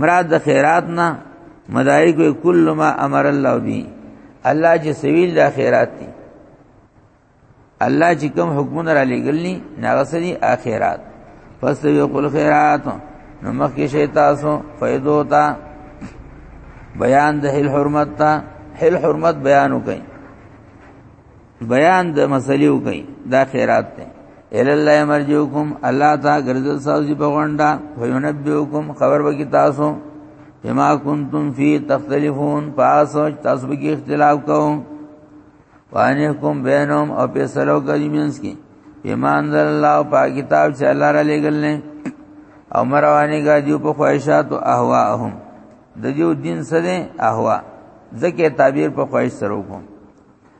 مراد د خیرات نه مدارک وی کل ما امر الله بی الله چې سویل د خیرات دی الله چې کوم حکمونه را لګلني ناغسدي اخرات پس یو کل خیرات نو مخکې شي تاسو فائدو تا بیان د هل حرمت تا هل حرمت بیان وکړي بیان د مسلې وکي دا خیرات دی ال الله مرجوکم الله تا ګرځل سازي په غونډه وينبئکم خبر وکي تاسو بما کنتم فی تختلفون پاسو تاسو به اختلاف کوو وانحکم بینهم او په سلو کوي مینس کې ایمان در الله په کتاب چې الله را لګل نه او مروانی کا دیو په خواہشات او اهواهم د دیو دین سره اهوا ځکه تعبیر په خواہش سره وکم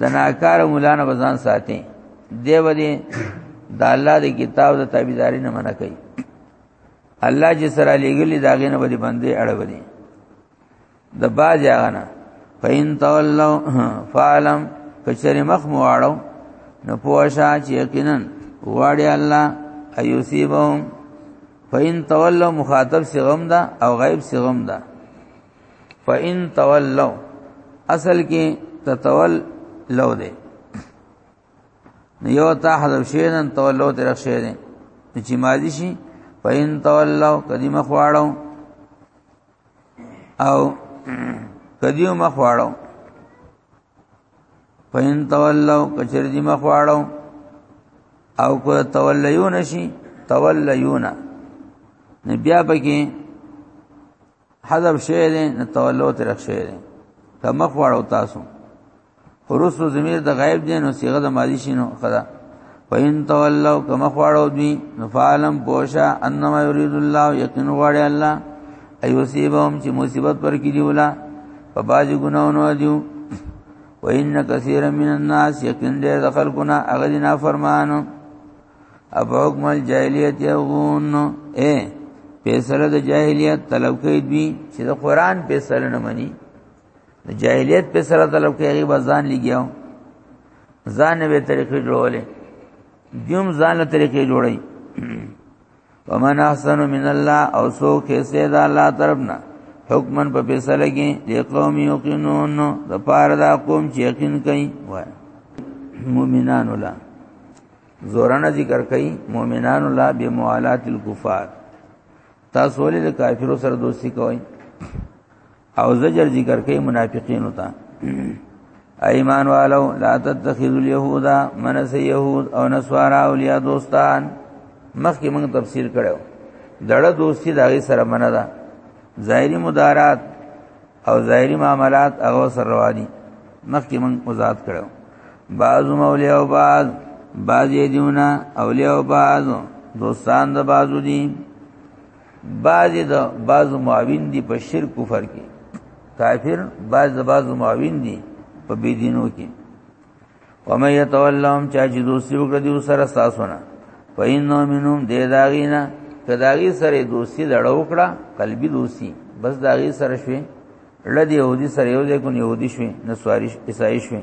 د ناکار مولانا بزان ساتي دی ودی د الله د کتاب د تابعداري نه منع کوي الله چې سره لګلی دا غینه به باندې اړولې د باز یاغنا فین تولوا فعلم کچری مخ مو اړو نو پوښا چې یقینا واړی الله ایوسیبهم فین تولوا مخاطب سی غم دا او غیب سی غم دا فإن تولوا اصل کې تتول لو دې یو تا حذف شي نن تولو تر شي دې چې ماضی شي فإن تولوا قدیمه خواړو او قدیمه خواړو فإن تولوا کچر دې مخواړو او کو تولیون شي تولیون نبي بیا پکې حذف شوی دی نه تولو ترخ شوی دی که مخ واړو تاسو خروسو ضمیر د غیب دی نو صيغه د ماضی شینو خدا پاین تولو که مخ واړو دی نو فعلم پوشا انما یرید الله یقین غواړي الله ایوسیبهم چې مصیبت پر کې دی ولا په باج ګناونو دیو وان کثیر من الناس یقین دې د خلقنا اغدنا فرمانو اب حکم الجاهلیت یغون اے پیسره د جاهلیت طلب کوي دوی چې د قران پیسره نه مني د جاهلیت پیسره طلب کوي هغه ځان لګیاو ځان به طریقې جوړولې دیوم ځان له طریقې جوړي ومن احسن من الله او سو کې سید الله طرفنا حکمن په پیسه لګي د قوم یقینون د پار دا قوم چې یقین کوي وای مؤمنان ولا زورانه ذکر کوي مؤمنان ولا به موالات الکفار تاسو ولې د کافرو سره دوستی کوئ او زجر ذکر کوي منافقینو ته ایمان والو لا تتخذوا اليهود من سي يهود او نسوارا اولیاء دوستان مخکې موږ تفسیر کړو دړه دوستی دغه سره منه ده ظاهری مدارات او ظاهری معاملات هغه سره رواني مخکې موږ وضاحت کړو بعض اولیاء او بعض بعض دیونه اولیاء او بعض دوستان د بعضو دي بعض د بعض معاون دي په شرک کفر کې کافر بعض د بعض معاون دي په بی دینو کې ومن يتولهم چا چې دوستي وکړي دی سره ساسونه فإنه منهم دې داغینا کداغي سره دوستي لړ وکړه قلبي دوستي بس داغي سره شوي لدی يهودي سره یو ځای کو يهودي شوي نسواري عیسائی شوي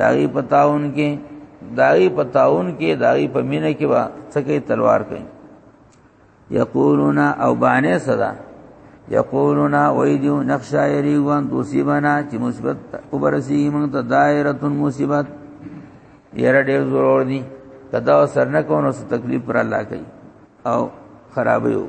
داغي پتاون کې داغي پتاون کې داغي په مینه کې وا څکه تلوار کوي یقولون او باندې صدا یقولون ویدو نخشا یریوان دوسیبنا چې مصیبت وبرسی موږ ته دایره مصیبت یره ډیر ضرور دي کدا سر نه کو نو تکلیف پر الله کوي او خرابې وو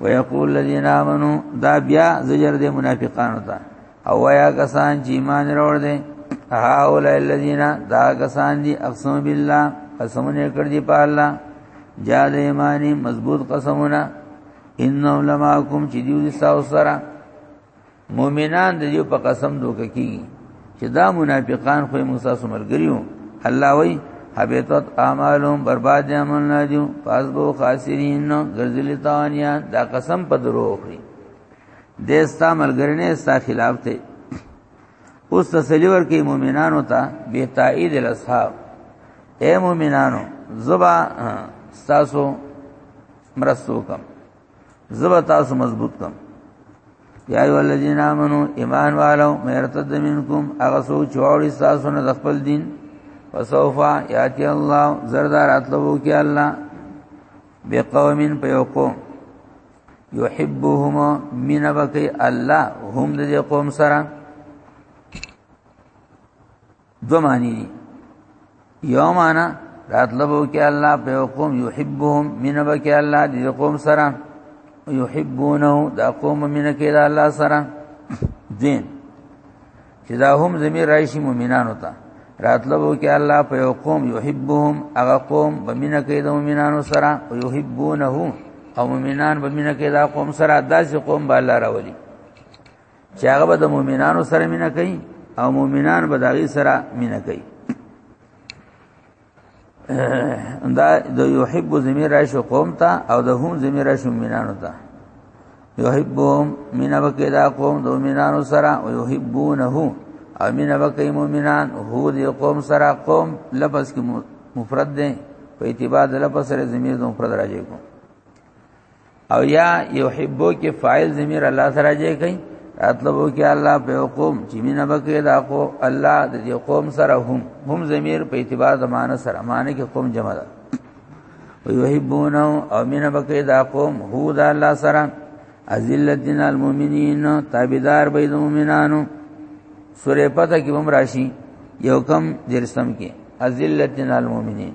ويقول الذين امنوا دا بیا زجر د منافقانو ته او یا کسان چې ایمان راوړ دي هاول الذين دا کسان دي اقسم بالله قسمونه کړ دي په الله جاد ایمانی مضبوط قسمونه انهم لماکم چې دیو دي تاسو سره مؤمنان د یو په قسم دوک کیږي چې دا منافقان خو موږ تاسو مرګریو الله وای حبیتت اعمالهم برباد عمل نه جو پس بو خاسرین نو ګرځل تاوانیا دا قسم په درو اخري دستا ملګرنه ستا خلاف ته اوس تسلی ورکې مؤمنانو ته به تایید الاصحاب اے مؤمنانو زبا تاسو مرستو کم زبر تاسو مضبوط کم یا ایو الذین آمنو ایمان والو مېرتد منکم هغه سو چوړی تاسو نه خپل دین فسوفا یاتی الله زردار اتلو کی الله بقوم پیوقو یحبهم من بقی الله هم د قوم سره دو معنی دی یو معنی راتلبو کې الله په قوم يحبهم من بکې الله دې قوم سره يحبونه دا قوم من کې دا الله سره دین چې دا هم زمير راشي مؤمنان وتا راتلبو کې الله په قوم يحبهم هغه قوم بمنه کې د مؤمنانو سره او يحبونه او مؤمنان بمنه کې دا قوم سره داسې قوم به الله راولي چې هغه به د مؤمنانو سره مینه کوي او مؤمنان به دغه سره مینه کوي دا د یحب زمیر راشو قوم ته او د هم زمیر راشو مینانو ته یحبهم مینا بکی دا قوم د مؤمنانو سره او یحبونه او مینا بکی مؤمنان هو دی قوم سره قوم لفظ کی مفرد دی په اعتبار د لفظ سره زمیر د مفرد راځي کوم او یا یحبو کې فاعل ضمیر الله سره جاي کوي اطلبو کې الله په حکم چې مینه بکې دا کو الله د دې قوم سره هم هم ضمیر په اعتبار د معنی سره معنی کې قوم جمع ده او یحبونه او مینه بکې دا قوم هو د الله سره ازلتنا المؤمنین تابعدار به د مؤمنانو سورې پته کې هم راشي یو کم درسم کې ازلتنا المؤمنین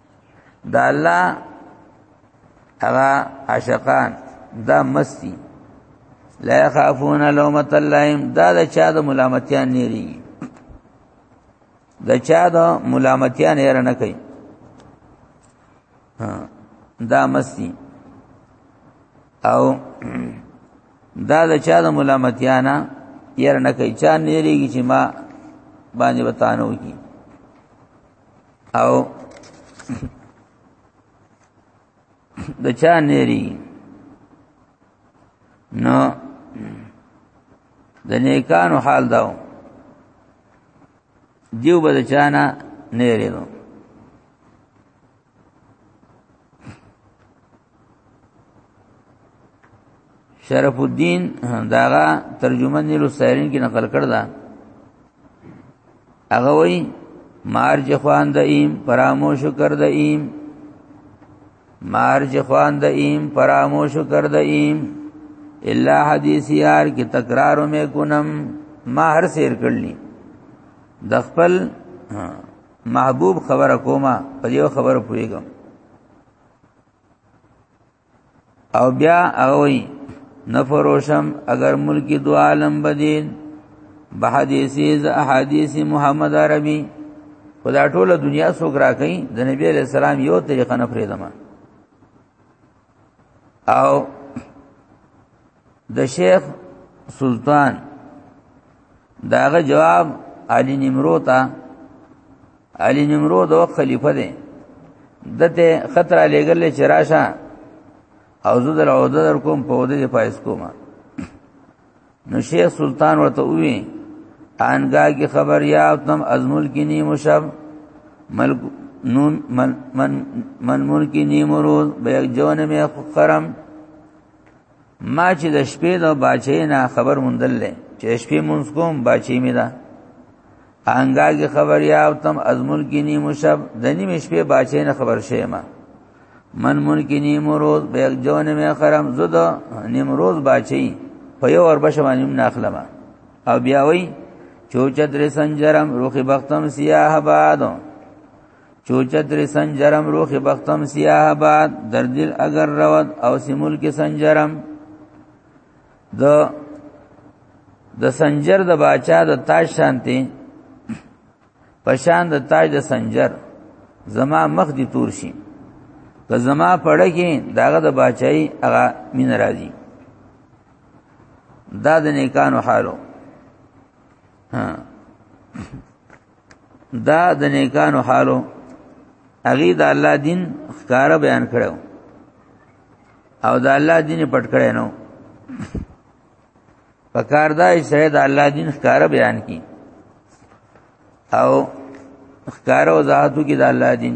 دا الله هغه عاشقان دا مستی لا يخافون لومة اللائم دا د چا د ملامتیا نه لري د چا د ملامتیا نه نه کوي دا مستی او دا د چا د ملامتیا نه ير نه کوي چا نه لري چې ما باندې وتانو کی او د چا نری نو د نیکانو حال داو دیو به د چانا نری نو شرف الدین داغه ترجمه نیلو سایرین کې نقل کړ دا هغه وای مارج خوان د ایم فراموش کر د ایم مارج خوان د ایم فراموش کر د ایم الا حدیث یار کی تکرار میں کنم ما هر سیر کړلی د خپل محبوب خبره کومه په یو خبره پویګم او بیا اوی نفروشم اگر ملکی دو عالم بدین بحدیثی ز احادیث محمد عربی خدا ټوله دنیا سوګ را کئ د نبی علیہ السلام یو طریقه نه پریدمه او د شیخ سلطان داغه جواب علی نمرو ته علی نمرو دو خلیفہ دی دته خطر علی ګل چې راشه او زه در او در کوم په ودې پایس کوم نو شیخ سلطان ورته وی آنگا کی خبر یاب تم از ملکی نیمو شب ملک نون من من من ملکی نیمو روز بیگ جون میں خرم ما چې د شپې د باچې نه خبر مندل لې چې شپې مونږ کوم باچې مې دا انګاګي خبر یا او تم ازمل کې نیمو شب د نیمې شپې باچې نه خبر شې ما من مون کې نیمو روز به جون مې خرم زود نیم روز باچې په یو اور بشه باندې نه اخلم او بیا وای چوچدر سنجرم روخي بختم سیاه بادو چوچت ری سنجرم روخ بختم سیاه باد در دل اگر رود او سیمول کې سنجرم د د سنجر د باچا د تاج شانتی پشان د تاج د سنجر زما مخ دي تور شي که زما پړه کې داغه د باچای هغه مين راځي دا د نیکانو حالو ها دا د نیکانو حالو هغه د الله دین ښکارا بیان کړو او د الله دین پټ کړی نو پکار دا چې سره د الله دین ښکارا بیان کی او ښکارا وضاحتو کې د الله دین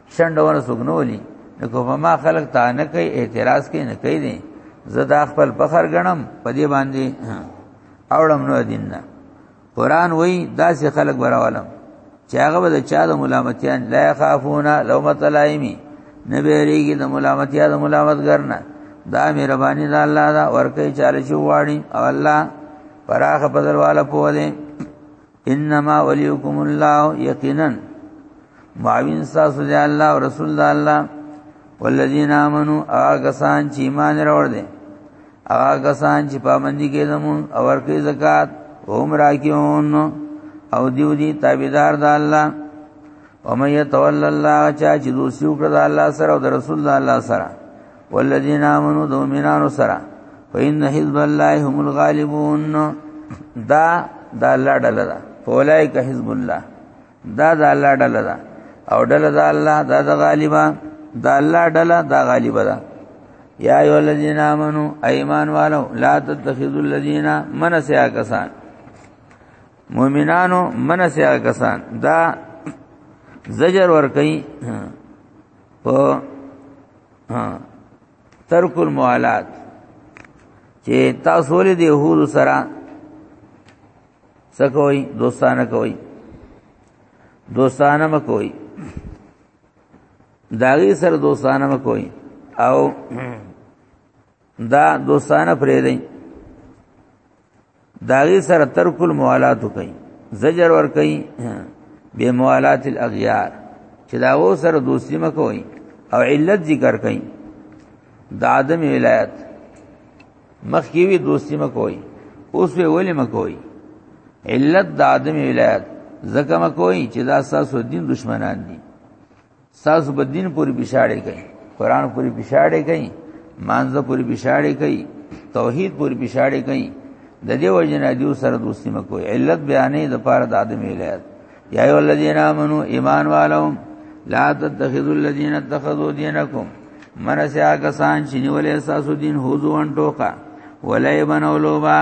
شنډه ونه سګنولي نو کومه ما خلق تا نه کوي اعتراض کوي نه کوي دي زه دا خپل فخر غنم په دې باندې اوړم نو دین نه قران وای داسې خلق براولم چې هغه به چا د ملامتیان لا خافونا لومت لایمی نه بیریږي د ملامتیا د ملامت ګرنه دا مهرباني د الله دا ورکه چاله شو واړي او الله پراخ بدل والا پوه دي انما وليكم الله یقینا معاون تاسو دی الله او رسول دی الله والذین آمنو آگسان چی ایمان روڑ دے آگسان چی پابندی کې زمون او ورکی زکات هم راکیون او دیو دی تابیدار دا اللہ ومن یتول اللہ چا چی دوسیو کرد اللہ سر او دا رسول دا اللہ سر والذین آمنوا د مؤمنانو سره فإن حزب الله هم الغالبون دا دا الله ډله ده فولائک حزب الله دا دا الله ډله ده او ډله دا الله دا دا غالبا دا الله ډله دا غالبا ده یا ایو الذین آمنو ایمان والو لا تتخذوا الذین من سیا کسان مؤمنانو من سیا کسان دا زجر ور کوي په ها ترک الموالات چې تاسو ولې د يهودو سره سکوي دوستانه کوي دوستانه مکوي داغي سره دوستانه مکوي او دا دوستانه پرې دی داغي سره ترک الموالات کوي زجر ور کوي به موالات الاغيار چې دا و سره دوستی مکوي او علت ذکر کوي د عدم ولایت مخکې وی دوستی مکوي اوس وی ولې مکوي علت د عدم ولایت زکه مکوي چې دا ساسو دین دشمنان دي تاسو په دین پورې بشاړې کوي قران پورې بشاړې کوي مانزه پورې بشاړې کوي توحید پورې بشاړې کوي د دې وجنه دیو سره دوستی مکو علت بیانې د پاره د ادم ولایت یا ایو الذین آمنو ایمان والو لا تتخذوا الذین اتخذوا دینکم منسیا کسان چې نیولې تاسو دین حضوان ټوکا ولای بنولوبا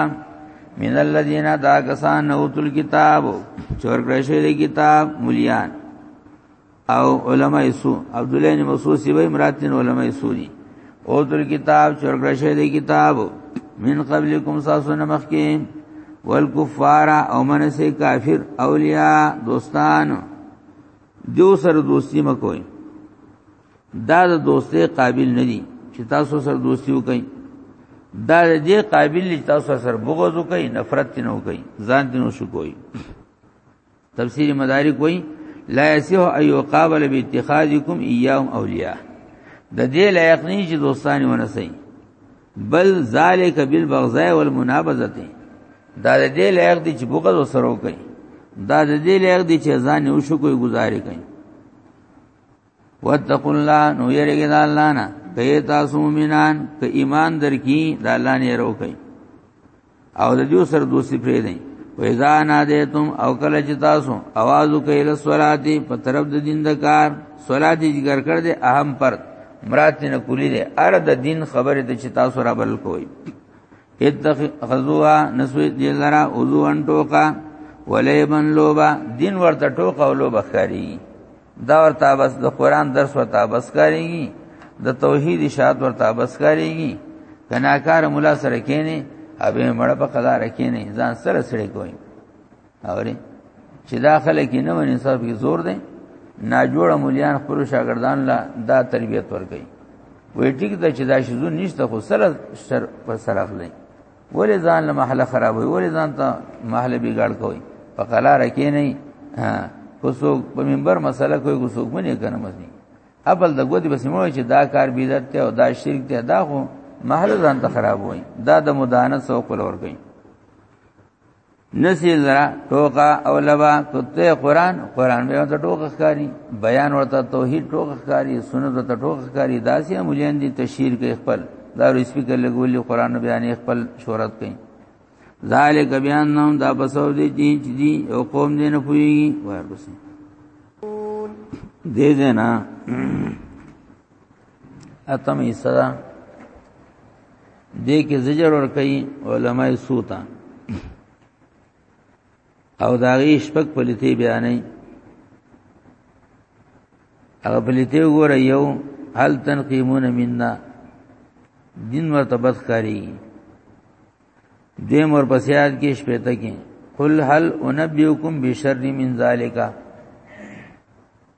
من الذین دا کسان نوتل کتاب چور کړی شوی کتاب مليان او علماء سو عبد الله بن مسعود سی وای مراد تن علماء سو دي او تر کتاب چرګړه شه دي کتاب من قبلکم ساسونه مخکې والکفار او من سه کافر اولیاء دوستان دیو سره دوستی مکوئ دا د دوستۍ قابل نه دي چې تاسو سره دوستی وکړئ دا د دې قابل چې تاسو سره بغض وکړئ نفرت نه وکړئ ځان دې نو شو کوئ تفسیر مدارک وای لا یسیح ایو قابل باتخاذکم ایاهم اولیاء د دې لایق نه چې دوستان ونسئ بل ذالک بالبغضاء والمنابذه دا د دې لایق دي چې بغض وسره کوي دا د دې لایق دي چې ځان یو شو کوي گزارې کوي واتقوا الله نو یریګی د الله نه کئ تاسو مؤمنان ک ایمان درکی د الله نه یرو کئ او د دې سره دوسی پرې دی و اذا نادیتم او کله چې تاسو आवाज وکئ له صلاتی په طرف د دین د کار صلاتی ذکر کړ دې اهم پر مراد نه کولی دې ار د دین خبره ته چې تاسو را بل کوی اتخذوا نسوی دې لرا عضو ان ټوکا ولیبن لوبا دین ورته ټوکا او لوبا خاري دا ورته بس د قران درس ورته بس کاریږي د توحید اشاعت ورته بس کاریږي کناکار مولا سره کینی ابه مړ په قضا رکینی ځان سره سره کوي اوري چې داخله کې نه ونی صاحب کې زور دی نا جوړ مولیان خپل شاګردان لا دا تربیت ورکړي وې ټیک د چې دا شزو نشته خو سره سر پر سر اخلي ولې ځان له محله خرابوي ولې ځان ته محله بګړ کوي په قلاره کې نه ها کوڅوک په منبر مسله کوي کوڅوک باندې کنه مزني اول د ګوت بس مو چې دا کار بدعت ته او دا شرک ته دا خو محله ځان ته خرابوي دا د مدانه سو کول ورګي نسی زرا ټوکا او لبا ته قران قران به ته ټوکا ښکاری بیان ورته توحید ټوکا ښکاری سنت ورته ټوکا ښکاری داسې مولین دي تشهیر کوي خپل دا سپیکر لګولي قران بیان خپل شهرت کوي ذالک بیان نوم دا بسو دي چې دي او قوم دې نه پوي ورپسې دې زنا اتم حصہ دا دې کې زجر ور کوي علماء سوتا او دا غي شپک پليتي بیانې هغه پليتي وګوره یو هل تنقیمون منا دین ورته بس کاری دیم ور پسیاد کې شپته کې قل هل انبئکم بشر من ذالکا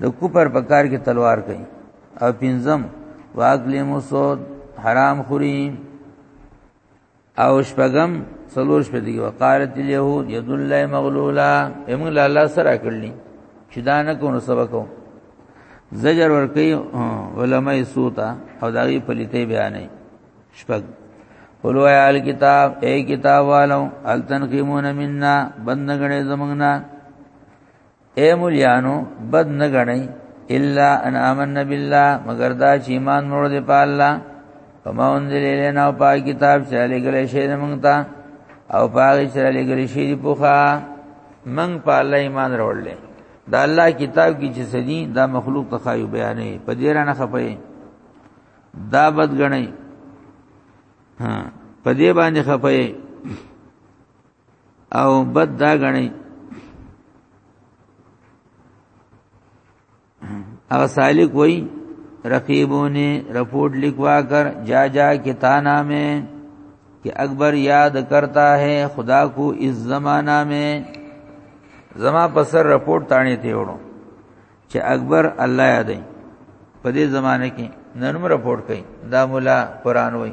د کوپر په کار کې تلوار کوي او پنځم واکلی مو سود حرام خوري او شپغم څلور شپې دی وقالت اليهود يد الله مغلولا هم الله سره کړلی چې دا نه کوو سبق کو زجر ور کوي علماء سوتا او داغي پلیته بیانې شپږ قلو آل کتاب اے کتاب والو التنقیمون مننا بندګړې زمنګنا اے مولیانو بد نه غنئ الا ان امن بالله مگر دا چې ایمان مور دې په الله وما انزل الینا او په کتاب چې لګل شي موږ ته او پاغي چې لګل شي دی پوخا موږ په الله ایمان راوړل دا الله کتاب کې چې سدي دا مخلوق ته خایو بیانې په دې را نه خپې دا بد غنئ ها په دې باندې خپې او بد دا غني هغه سالک وای رقیبوں نے رپورٹ لکھوا کر جا جا کے تانا میں کہ اکبر یاد کرتا ہے خدا کو اس زمانہ میں زما پسر رپورٹ تانے تے وړو چې اکبر الله یادای په دې زمانه کې ننم رپورټ کړي دا مولا قران وای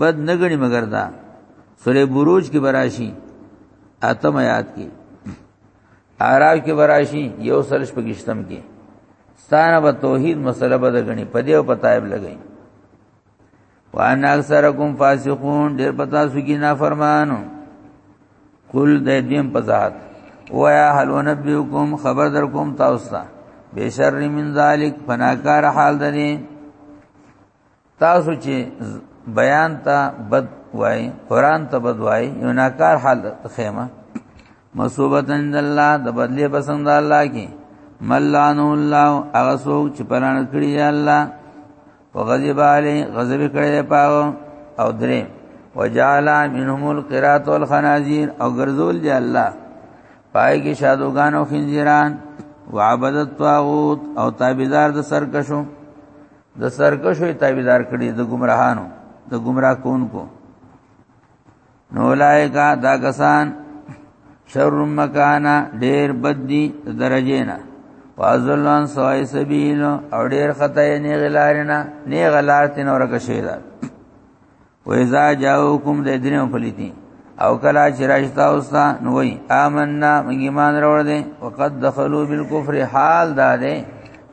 بد نه غني مگر دا سورې بروج کې براشي اتم آیات کې اعراف کې براشي یو سرش پکشتم کې ستانه به توحید مسله بد غني په دې او پتايب لګي وان اکثرکم فاسقون ډېر پتا سو کې نافرمانو کل د دیم په ذات ویا هل ونبئکم خبر در کوم تاسو ته بشر من ذالک فناکار حال درې تاسو چې بیان ته بد وای قران ته بد وای یو ناکار حال خیمه مصوبتن الله د بدلی پسند الله کی ملانو الله هغه څوک چې پران کړی الله وغضب علی غضب کړی پاو او درې وجعل منهم القرات والخنازير او ګرځول دی الله پای کې شادوغان او خنزیران وعبدت طاغوت او تابعدار د سرکشو د سرکشو تابعدار کړي د گمراهانو د گمراه کونکو نو لایکا دا کسان شر مکانا ډیر بد دي درجه نه واذلان سوای سبیل او ډیر خطا یې نه غلارنا نه غلارت نه ورکه شي دا و اذا جاءوکم د دینو پلیتی او کلا چې راځتا اوستا نو وای آمنا موږ ایمان راوړ دې وقد دخلوا بالکفر حال دا دې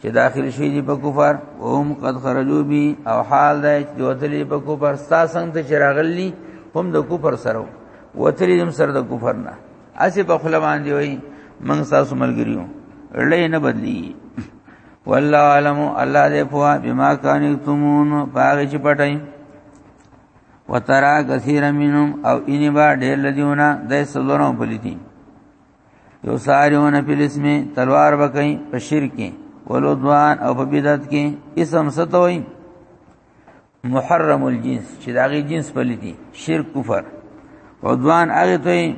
چې داخل شي دي په کفر او هم قد خرجوا بي او حال دا چې وتلی په کفر ستا څنګه چې راغلی هم د کفر سره وتلی هم سره د کفر نه اسی په خپل باندې وای موږ تاسو ملګریو لړې نه بدلی والله علم الله دې پوا بما کان یکتمون پاغه چې پټای وترا کثیر منهم او انی با ډېر لدیونه د سلورو پلیتی یو ساریون په اسم تلوار وکای په شرک ولو دوان او په بدعت کې اسم ستوي محرم الجنس چې داغي جنس پلیتی شرک کفر او دوان هغه ته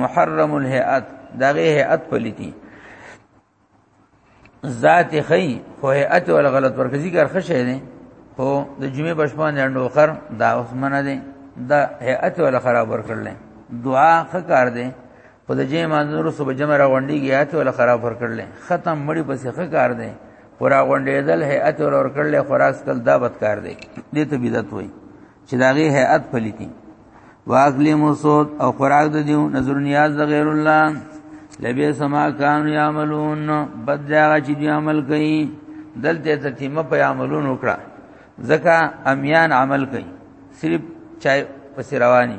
محرم الهیئات داغي هیئات پلیتی ذات خی خو هيئت ول غلط ورکزي کار خشه دي خو د جمعې بشپان انډو خر دا اوس منه دي دا هيئت ول خراب ورکړل دعا خ کار دي خو د جمعې مانور صبح جمع را غونډي هيئت ول خراب ورکړل ختم مړي پسې خ کار دي خورا غونډېدل هيئت ول ورکړل خوراک کل دا بد کار دي دې ته بدعت وای چې داغه هيئت پليتي واغلی موسود او خوراک د دیو نظر نیاز د غیر الله لبی سما کان یعملون بد ځای چې دی عمل کوي دلته ته تیم په عملون وکړه زکه امیان عمل کوي صرف چای پس رواني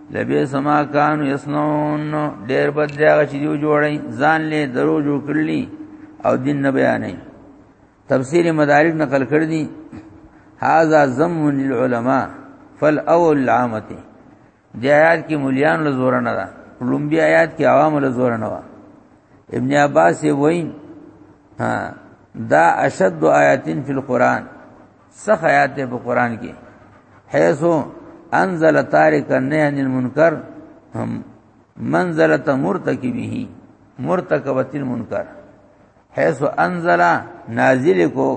لبی سما کانو یسنون ډیر بد دی هغه چې دیو جوړی ځان له درو جوړ کړلی او دین نه بیانې تفسیر مدارک نقل کړ دي هاذا ذم للعلماء فالاول العامه دی آیات کې مليان له زور نه ده لومبي آیات کې عوام له زور نه ده ابن عباس وایي ها دا اشد آیاتین فی القرآن څخه آیات دی په قران کې حيث انزل تارک النهي عن المنکر هم منزله مرتکبه مرتکبت المنکر حيث انزل نازل کو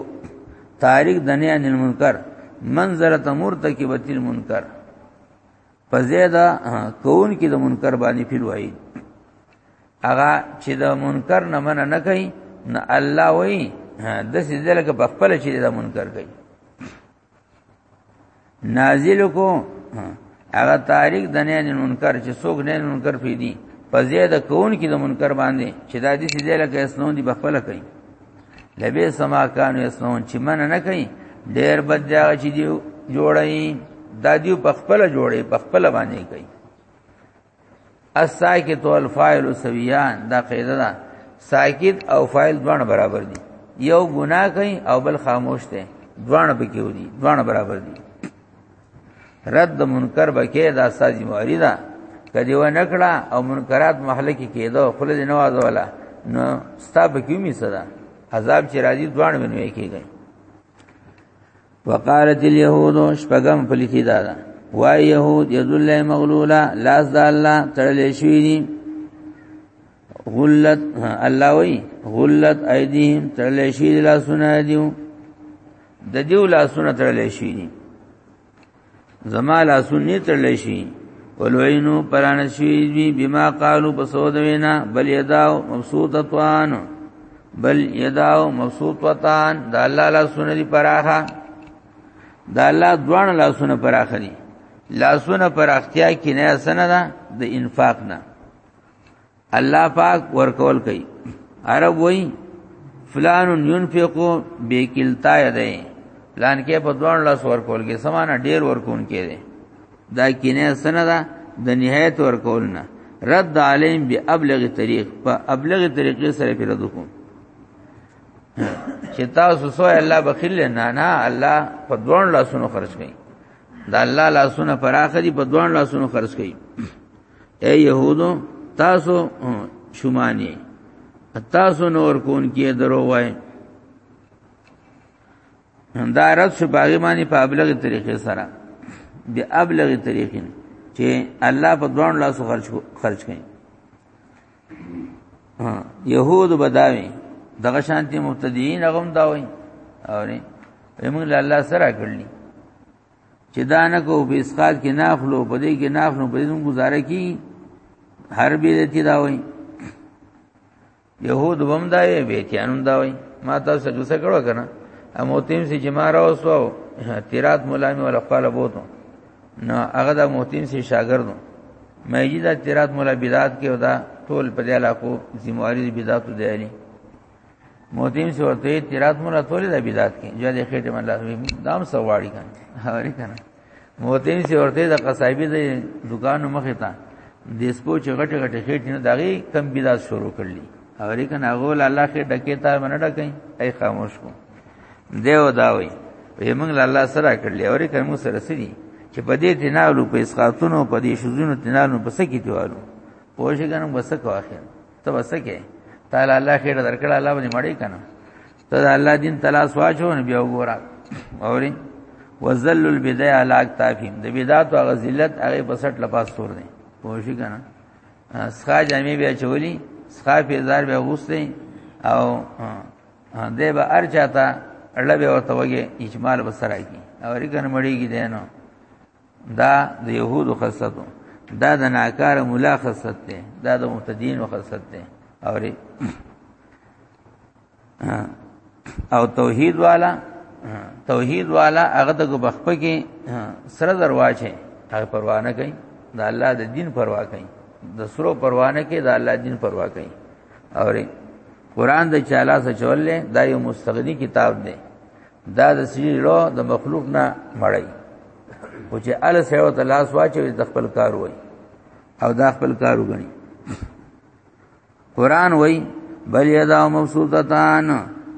تارک دنه عن المنکر منزله مرتکبت المنکر فزيدا کون کې د منکر باندې فل وایي هغه چې د منکر نه منع نه کوي نو الله وایي د سې دلته په خپل چې د منکر کوي نازل کو هغه تاریخ د نه منکر چې څوک نه منکر پیدي په زیاده کون کې د منکر باندې چې د دې سې دلته اسنو دي بخپل کوي لبه سما کانو اسنو چې من نه کوي ډېر بد دی چې دی جوړي دا دیو په خپل جوړي په خپل باندې کوي الساکت والفاعل سویان دا قاعده ده ساکت او فاعل دوه برابر دي یو ګناه کوي او بل خاموش دی دوه پکې ودي دوه برابر دي رد منکر بکې دا ساجي موري ده کدی و نکړه او منکرات محله کې کېدو خپل دې نواز ولا نو ستاب کیو می صدا عذاب چې راځي دوه ونوي کېږي وقالت اليهود شپغم پلیتی دا دا وای يهود يد الله مغلولا لاس د الله تړلې شوې دي غلت الله وی غلت ايديهم تړلې شوې لاسونه دي د دیو لاسونه تړلې شوې دي زما لاسونه تړل شي ولوینو پران شي بي بما قالو بسود وینا بل یداو مبسوطتان بل یداو مبسوطتان دا الله لاسونه دي پراخه دا الله دوان لاسونه پراخه دي لاسونه پراختیا کې نه سنه ده د انفاق نه الله پاک ورکول کوي عرب وای فلان ينفقو بكلتا يدي پلان کې په دوه لاس ورکول کې سمانه ډیر ورکون کې دي دا کینه سنه ده د نهایت ورکول نه رد علیم بی ابلغ طریق په ابلغ طریقې سره پیدا وکم چې تاسو سو الله بخیل نه نه الله په دوه لاسونو خرج کړي دا الله لاسونه پراخه دي په دوه لاسونو خرج کړي اے يهودو تاسو شومانی تاسو نور کون کې درو وای دا رد شو باغی باندې په ابلغه طریقې سره دی ابلغه طریقې چې الله په دوان لاسو خرج خرج کړي يهود بداوي دغه شانتي مبتدیین هغه هم دا وایي او نه موږ له الله سره کړلی چې دا نه کو په اسقاط کې نه اخلو په دې کې نه اخلو په دې زموږ گزاره کی هر به دې دا وای يهود بم دا وي بیتیانم دا وای ما تاسو څه څه کړو کنه اموتیم سي جما را وسو تیرات مولامی ولا قال بوتو نو هغه د موتیم سي شاګردو مې دا تیرات مولا بدعت کې ودا ټول په دې علاقو ذمہواری بدعت دی علي موتیم سی ورته اعتراض مولا تولې د بدعت کې جو دې خېټه من لاس دام سواړي کنه هغه کنه موتیم سی ورته د قصایبې د دکان مخې ته د سپو چې غټه غټه خېټه نه داغي کم بدعت شروع کړلی هغه کنه هغه الله کې ډکې تا من ډکې اي خاموش کو دیو داوي وي موږ الله سره کړلی اورې کړم سره سړي چې په دې تنالو په اسقاتونو په دې شذونو تنالو په سکه دیوالو پوه شي کنه وسکه واخیر ته وسکه تعالی الله خیر درکړه الله باندې مړی کنه ته الله دین تلاش واچو نه بیا وګوره اوري وذل البدع علاق تافیم د بدعت او غزلت هغه بسټ لپاس تور دي پوښی کنه سخا جامع بیا چولی سخا په هزار بیا غوستې او دې به ار چاته اړه به ورته وګي اجمال بسرای کی او ری کنه مړیږي دینو دا د يهودو خصلت دا د ناکار مولا خصلت دی دا د متدین خصلت دی او او توحید والا توحید والا هغه د بخپ کې سره درواچه هغه پروا نه کوي د الله د دین پروا کوي د سرو پروا نه کوي د الله دین پروا کوي او قرآن د چالا سچولې دا یو مستغنی کتاب دی دا د سړي له د مخلوق نه مړی او چې ال سیو ته لاس واچوي د خپل کار وای او دا خپل کار وګڼي قران وای بل یدا مبسوطتان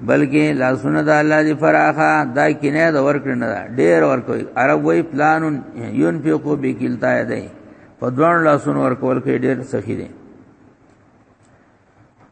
بلکې لاسونه د الله دی فراخه دا کینه د ورکړ نه ډیر ورکوي عرب وای پلان ينفقو بکلتا یده په دوه لاسونو ورکول کې ډیر سخی دي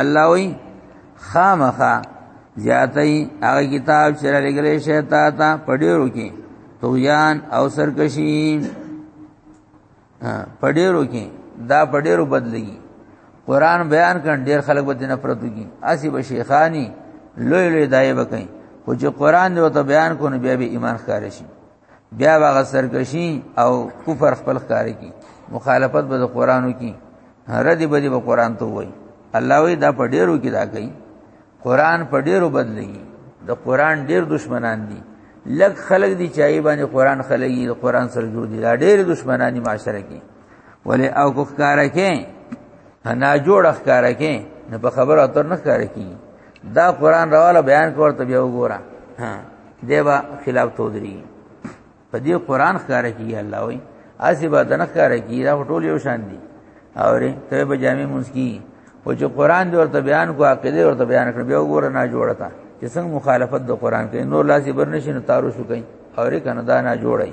الله وی خامخا زیاتای هغه کتاب چې را لګلې شه تا تا پډیرو کې تویان او سرکشی پډیرو کې دا پډیرو بدلږي قران بیان کړي ډیر خلک به نفرت وکي اسی به شیخانی لوی لوی دایې وکړي خو چې قران دی او ته بیان کو نو بیا به ایمان ښکار شي بیا هغه سرکشي او کفر خپل کار کی مخالفت به د قرانو کی ردی بدی به قران ته وای الله وی دا په ډیرو کې دا کوي قران په ډیرو بدلی د قران ډیر دشمنان دي لګ خلق دي چای باندې قران خلګي د قران سره جوړ دي دا ډیر دشمنانی معاشره کې ولی او کو ښکارا کې انا جوړ ښکارا کې نه په خبره اتر نه ښکارا کې دا قران راواله بیان کوته بیا وګوره ها دیوا خلاف تودری په دې قران ښکارا کې الله وای اسی با دنه ښکارا کې دا ټول یو شان دي اور ته به جامع مسکی او چې قران دې ورته بیان کو عقیده ورته بیان کړ بیا وګوره نه جوړتا چې څنګه مخالفت د قران کوي نور لاسي برنشي نو تارو شو کوي اور کنه دا نه جوړي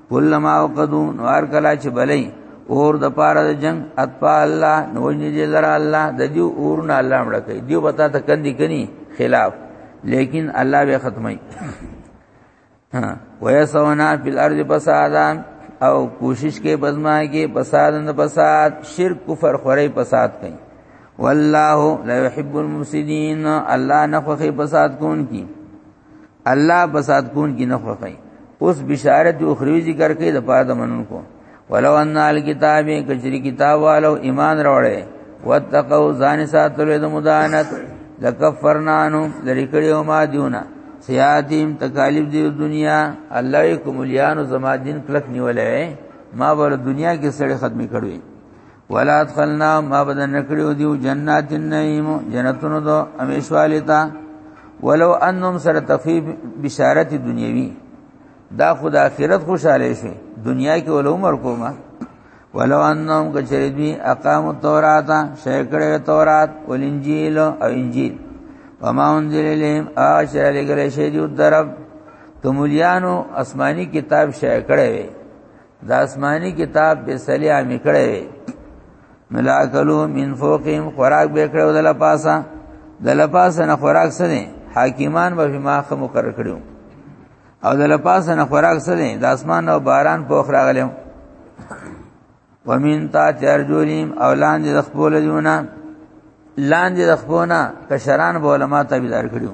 کلمہ او قدو نوار کلا چې بلې اور د پاره د جنگ اتپا الله نوجنی دی لرا الله د دیو اور نه الله مړ کوي دیو وتا ته کندي کني خلاف لیکن الله به ختمي ها ويسونا فی الارض فسادا او کوشش کې بزما کې فساد نه فساد شرک کفر خوري فساد کوي والله لا يحب المفسدين الله نه خوخي فساد کون کی الله فساد کون کی نه خوخی اوس بشارت اخروی ذکر کوي د پاره د منونکو ولو ان الکتاب کجری کتاب والو ایمان راوړې واتقوا ځان ساتلو د مدانت لکفرنا عنهم لریکړیو ما دیونه سیاتیم تکالیف دی دنیا الله کوم الیانو زما دین کلک نیولې ما ور دنیا کې سړی ختمي کړوي ولا ادخلنا ما بدن نکړو دیو جنات النعیم جنتونو دو امیشوالیتا ولو انهم سر تخفیف بشارت دنیوی دا خود اخرت خوشاله شي دنیا کې ول عمر کومه ولو انهم کچری دی اقام التورات شیکړه تورات ول انجیل او انجیل وما انزل الیم اشر لګل شی دی درب تمولیانو آسمانی کتاب شیکړه وی د آسماني کتاب په سلی عامې کړې وي ملاکلو من فوقهم خوراک به کړو د لپاسا د لپاسا نه خوراک سره حاکمان به ماخه مقرر کړو او د لپاسا نه خوراک سره د اسمان او باران پوخ راغلو ومن تا ترجولیم اولان د خپل دیونه لاندې د خپونه کشران به علما ته بیدار کړو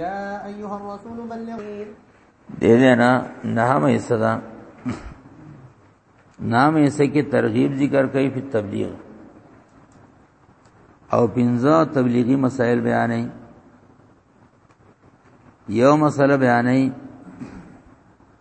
یا ایها الرسول بلغ دې دې نه نه مې صدا نام یې سکه ترغیب ذکر کوي په تبلیغ او پنځه تبلیغي مسائل بیانې یو مسله بیانې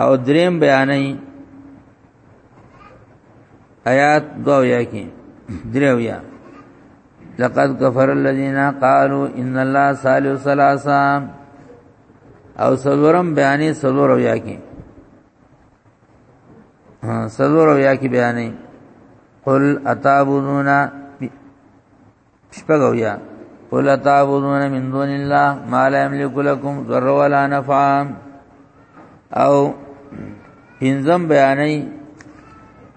او دریم بیانې آیات دو یا کې دریو یا لقد كفر الذين قالوا ان الله ثالث ثلاثه او سلورم بیانې سلور یا کې سلور یا کې بیانې قل اتابونونا شپږو یا قل تعبدون من دون الله ما لا يملك لكم ضر ولا نفع او پنځم بیانې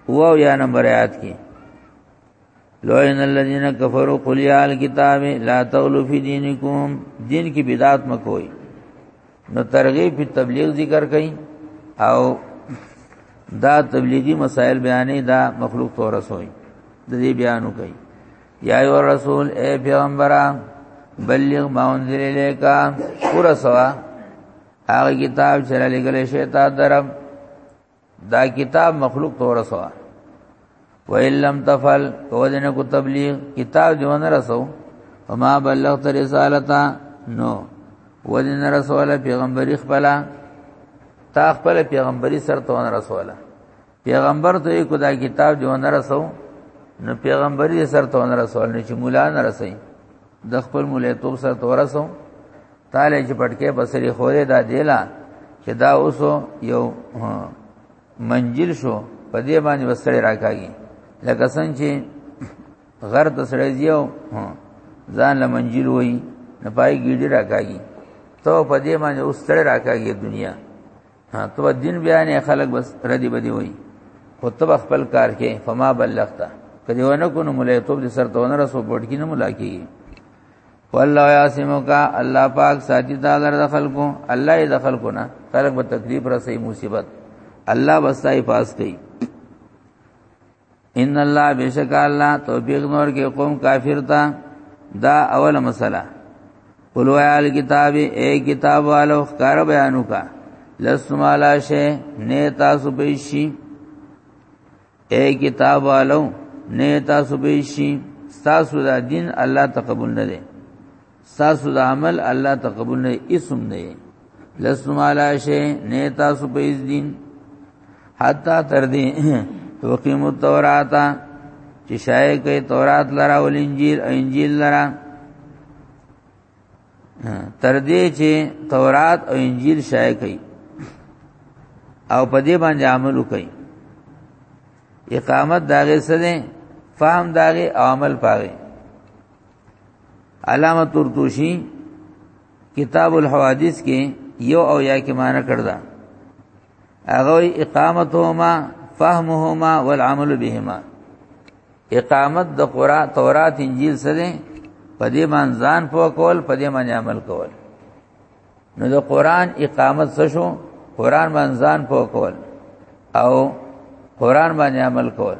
وو یا نمبر آیات کې لوین الذین کفروا قل یا الكتاب لا تغلوا فی دینکم دین کی بدعت مکوئ نو ترغیب په تبلیغ ذکر کړي او دا تبلیغی مسائل بیانې دا مخلوق تو رسوي د دې بیانو کوي یا ایو رسول اے پیغمبره بلغ ما انزل الیکا ورسوا هغه کتاب چې لګل شي تا درم دا کتاب مخلوق ته ورسوه وَإِن لَّمْ تَفْعَلْ وَذِنَ کو تبلیغ کتاب دی ونه رسو وما بلغت رسالتا نو وذن رسول پیغمبري خپل تا خپل پیغمبري سره ته ونه رسوله پیغمبر ته کو دا کتاب دی ونه رسو نو پیغمبري سره ته ونه رسول نه چې مولا نه رسي د خپل مولای توب سره تورسو تاله چې پټکې بسری خورې دا دیلا چې دا اوسو یو منجل شو په دې باندې وسړی راکاږي لکه څنګه چې غر د سړی دیو ځان له منجل وای نه پای ګیډی راکاږي ته په دې باندې اوس سړی راکاږي دنیا ها تو دین بیان خلک بس ردی بدی وای خو تب خپل کار کې فما بلغتا کدی ونه کو نو مولای توب دې سر ته ونه رسو پټ کې نه ملاکی والله یاسمو کا الله پاک ساتي تا در دخل کو الله یې دخل کو نه خلک به تکلیف رسې مصیبت الله بسای پاس کوي ان الله بشک الله توفیق نور کې قوم کافر تا دا اول مسله قلو آل کتاب اے کتاب والو خکار بیانو کا لستم علا شے نے تاسو پیشی اے کتاب والو نے تاسو پیشی ستاسو دا دین الله تقبل نه دی تاسو د عمل الله تقبل نه اسم نه لسم علی شی نه تاسو په دین حتا تر دې توقیم التورات چې شای کوي تورات لرا ول انجیل انجیل لرا تر دې چې تورات او انجیل شای کوي او په دې باندې عمل وکړي اقامت داغه سره فهم داغه عمل پاره علامه ترتوشی کتاب الحوادث کې یو او یا کې معنی کړدا هغه اقامتهما فهمهما والعمل بهما اقامت د قرآن تورات انجیل سره په دې مان ځان په کول په دې مان عمل کول نو د قران اقامت څه شو قران باندې ځان په کول او قران باندې عمل کول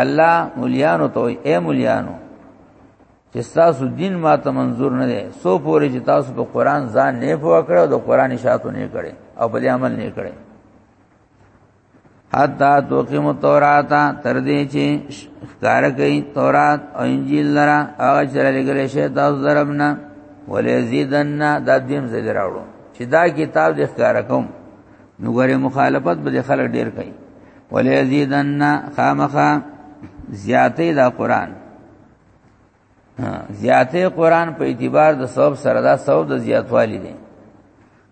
الله مليانو ته اے مليانو چې تاسو دین ما ته منظور نه دی سو پورې چې تاسو په قران ځان نه پوه کړو د قران شاتو نه کړي او په عمل نه کړي حتا توقیم تورات تر دې چې ښکار کوي تورات او انجیل لرا هغه چې لګل شي دا ضربنا ولزیدن دا دیم زل راوړو چې دا کتاب دې ښکار کوم نو غره مخالفت به خلک ډیر کوي ولزیدن خامخا زیاتې دا قران زیاته قران په اعتبار د سبب سره دا سبب د زیاتوالی دی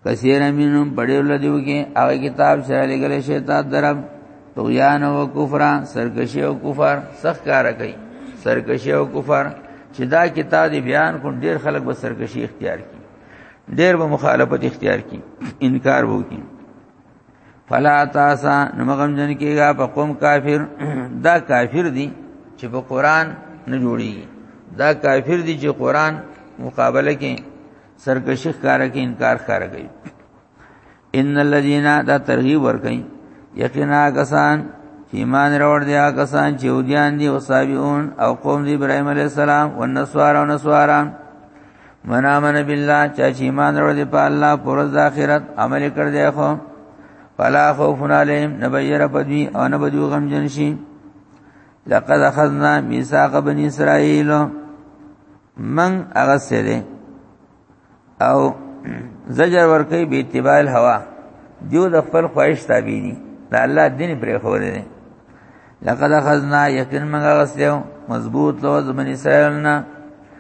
کثیر امینم پڑھیو لدیو کې هغه کتاب سره لګل شي تا درب طغیان او کفر سرکشی او کفر سخت کار کوي سرکشی او کفر چې دا کتاب دی بیان کو ډیر خلک به سرکشی اختیار کی ډیر به مخالفت اختیار کی انکار وو کی فلا تاسا نمغم جن کیږي په قوم کافر دا کافر دي چې په قران نه جوړیږي دا کافر دي چې قران مقابله کې سرکشي ښکارا کې انکار ښکارا کوي ان الذين دا ترغیب ور کوي یقینا کسان چې ایمان راوړ دي هغه کسان چې ودیان دي او صابئون او قوم دی ابراهيم عليه السلام او نسوار او نسواران من امن بالله چا چې ایمان ورو دی په الله پر ورځ اخرت عمل کړ دی خو فلا خوف علیهم نبیر پدوی او نبدو غم جنشی لقد اخذنا میثاق بنی اسرائیل من هغه سره او زجر ورکی به اتباع الهوا دیو د خپل خواهش تابع دي دا الله دین پرې خو دی لقد اخذنا یقین من غسلو مضبوط لو زمن اسرائیلنا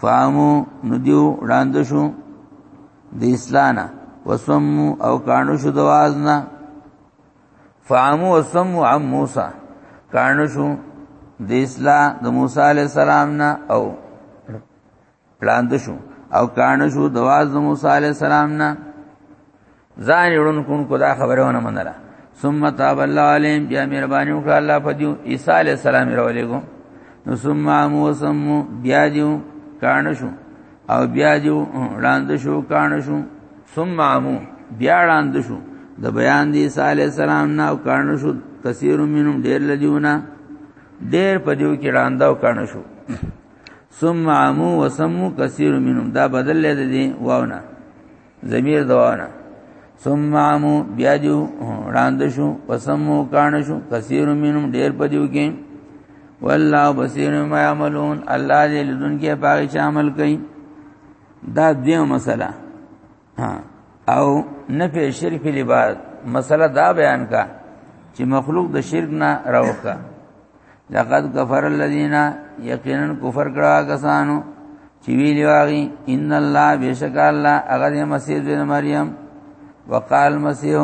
فامو ندیو وړاند شو د اسلام وسم او کانو شو دوازنا فامو وسم عم موسی کانو شو د اسلام د موسی علی السلام نه او وړاند شو او کانو شو دواز د موسی علی السلام نه ځان یړون کون کو دا خبره ونه منله ثم تاب الله عليهم بیا مهرباني وکړه الله په دیو عیسی علی السلام راولېګو نو ثم موسم بیا دیو کانه شو او بیا دیو وړاند شو کانه شو ثم عمو بیا وړاند شو د بیان دی عیسی علی السلام نه او کانه شو کثیر منهم ډیر لدیونه ډیر په دیو کې وړاند او کانه شو ثم عمو وسمو کثیر منهم دا بدل لید دی واونه زمير دوانه ثم عمو بیا دیو وړاند شو پسمو کان شو کثیر منهم ډیر پدیو کې والله بصیر ما عملون الله دې لدون کې پاګه چې عمل کوي دا دیو مسله او نفع شرک لباد مسله دا بیان کا چې مخلوق د شرک نه راوخه لقد کفر الذين یقینا کفر کړه کسانو چې ویل واغی ان الله بشک الله هغه مسیح ابن مریم وقال مسیح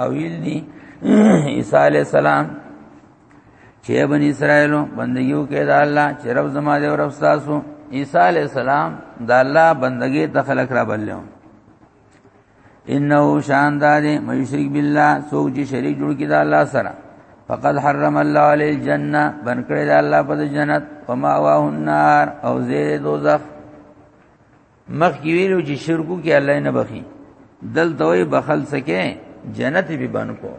او ویل دی عیسی علی السلام چې بن اسرائیلو بندگیو کې دا الله چې رب زما دی او رب تاسو عیسی علی السلام دا الله بندگی ته خلق را بللو انه شاندار مې شرک بالله څوک چې شریک جوړ کړي د الله سره فقد حرم الله علی الجنه بن کړی د الله په جنت او ما واه النار او زیر دوزخ مخ کی ویلو چې شرکو کې الله نه بخي دل دوی بخل سکے جنت به بن کو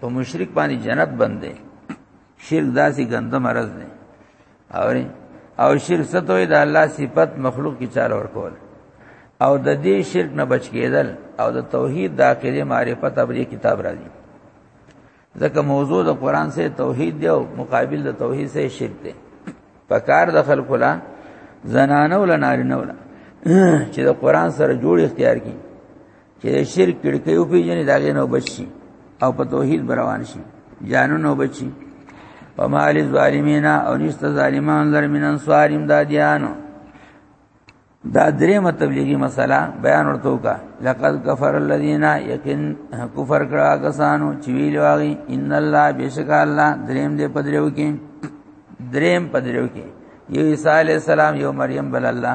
تو مشرک باندې جنت بندې شرک داسې ګنده مرض دی اوري او شرک ستوي د الله صفت مخلوق کی چاله ورکول او د دې شرک نه بچ کېدل او د توحید د عقیده معرفت ابري کتاب راځي ځکه موضوع د قران سره توحید دی او مقابل د توحید سره شرک دی پکار د خلکو لا زنانه ول نارینه ول چې د قران سره جوړ اختیار کړي چې شرک کړکې او پیجنې داګه نو بچي او په توحید بروان شي جانو نو بچي ومال الظالمین او نشت ظالمان لر من انصار امدادیانو دا درې متبلیغي مسله بیان ورته وکا لقد کفر الذين یقین کفر کړه کسانو چې ویل واغی ان الله بشک الله دریم دې پدریو کې دریم پدریو کې یو عیسی علی السلام یو مریم بل الله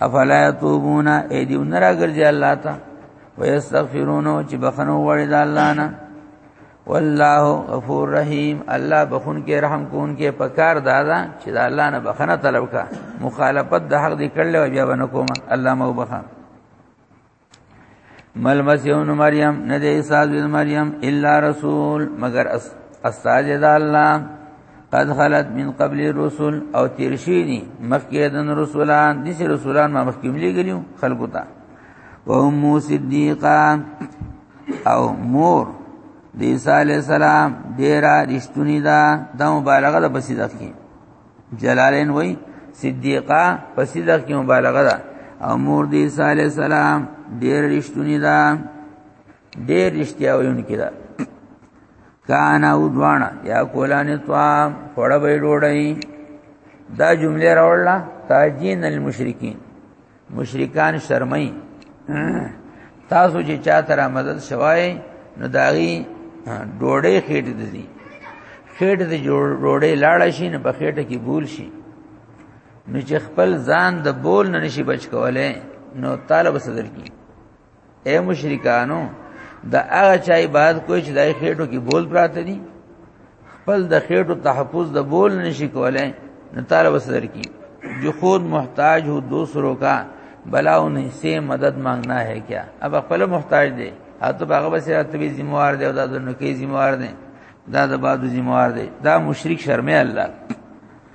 افلا یتوبون ایدیو نرا ګرځي الله ته ويستغفرون چې بخنو وړي د الله نه والله غفور رحیم الله بخون کې رحم کون کې پکار دادا چې د الله نه بخنه طلب کا مخالفت د حق دې کړل او بیا ونه کوم الله مو بخا مل مسیح ابن مریم نه دی عیسی ابن مریم الا رسول مگر استاد د الله قد خلت من قبل الرسل او تیرشینی مخکې د رسولان د رسولان ما مخکې ملي غلیو خلقو ته و ام صدیقه او مور د عیسی علی السلام ډیره رښتونی ده د مبالغه د بسیدت کې جلالین وای صدیقه په صدق کې مبالغه ده او مور دی عیسی علی السلام ډیر رښتونی ده ډیر رښتیا ویونکی ده کان او دوانا یا کولان طعام خړه به ډوړی دا جمله راوړله تاجین المشرکین مشرکان شرمای تاسو چې چا تر مدد شوای نو داغي ډوړې خېټه دي خېټه دې ډوړې لاړه شي نه په خېټه کې بول شي نو چې خپل ځان د بول نه نشي بچ کوله نو طالب صدر کی اے مشرکانو د هغه چا عبادت کوی چې دای خېټو کې بول پراته دي خپل د خېټو تحفظ د بول نشي کولای نو تعالی وسدر کی جو خود محتاج ہو دوسروں کا بلا انہیں سے مدد مانگنا ہے کیا اب خپل محتاج دی اته هغه بس راتبي ذمہوار دی او دا د نکي ذمہوار دی دا د بادو ذمہوار دی دا مشرک شرمه الله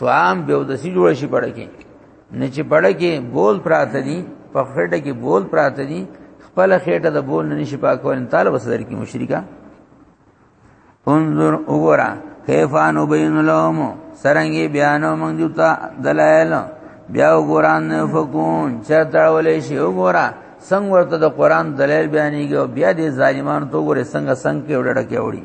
طعام به ودسی جوړ شي پړه کې نه چې پړه کې بول پراته دي په خټه کې بول پراته دي خپل خېټه د بول نه نشي پاکول طالب صدر کې مشرکا انظر وګورا کیفان وبین لهم سرنګي بیانو موږ دیوتا دلایل بیا وګوران فقون چرته ولې شی وګورا څنګه ورته د قران دلایل بیانېږي او بیا دې ظالمانو ته وګوره څنګه څنګه کې وړه کې وړي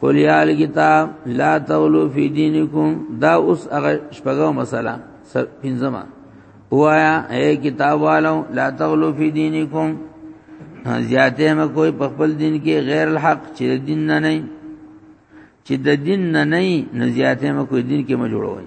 قل یا الکتاب لا تولو فی دینکم دا اوس هغه شپږو مسله سر پنځمه وایا اے کتاب والو لا تولو فی دینکم زیاته م کوئی په خپل دین کې غیر الحق چې دین نه نه چې د دین نه نه نه زیاته م کوئی دین کې ما جوړوي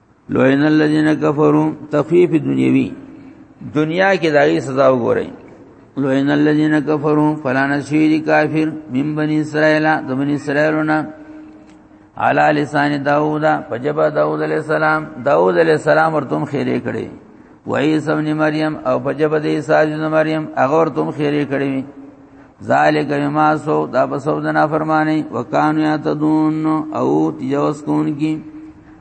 لوین الذین کفروا تخفیف دنیوی دنیا کې دغه سزا وګورئ لوین الذین کفروا فلا نسوی کافر من بنی اسرائیل د بنی اسرائیلونه علی لسان داوود پجبا داوود علیہ السلام داوود علیہ السلام ورتم خیره کړي و عیسی ابن مریم او پجبا د عیسی ابن مریم هغه ورتم خیره کړي ذالک بما سو دا بسو دنا فرمانی وکانو یتدون او تجاوز کون کی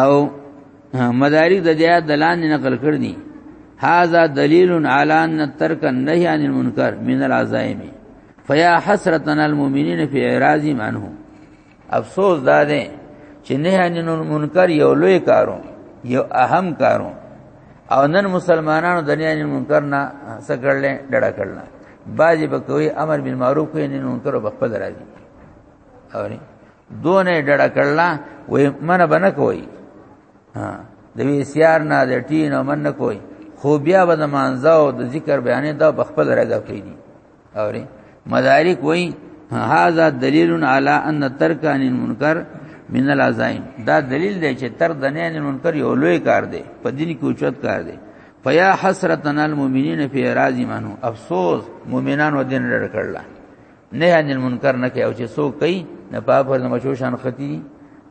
او مدارک د دې دلان نقل کړنی هاذا دلیل علی ان ترک النهی عن المنکر من العزائم فیا حسرتنا المؤمنین فی اعراضهم عنه افسوس دا ده چې نه عن المنکر یو لوی کارو یو اهم کارو او نن مسلمانانو د نه عن المنکر نه سکړل ډډه کړل باجی به کوي امر بالمعروف کوي نه منکر په خپل راځي اوري دونه ډډه کړلا وې منه بنه کوي ها د وی سیار نه د ټی نه من نه کوي خو بیا به د مانزه او د ذکر بیانې دا بخپل رګه کوي دي اوري مدارک وای هاذا دلیل علی ان ترک عن المنکر من العزائم دا دلیل دی چې تر د نه المنکر یو لوی کار دی په دین کې اوچت کار دی فیا حسرتنا المؤمنین فی راضی منو افسوس مؤمنانو دین لړ کړل نه ان المنکر نه کوي او چې څوک کوي نه پاپ ورته مشو شان ختی دي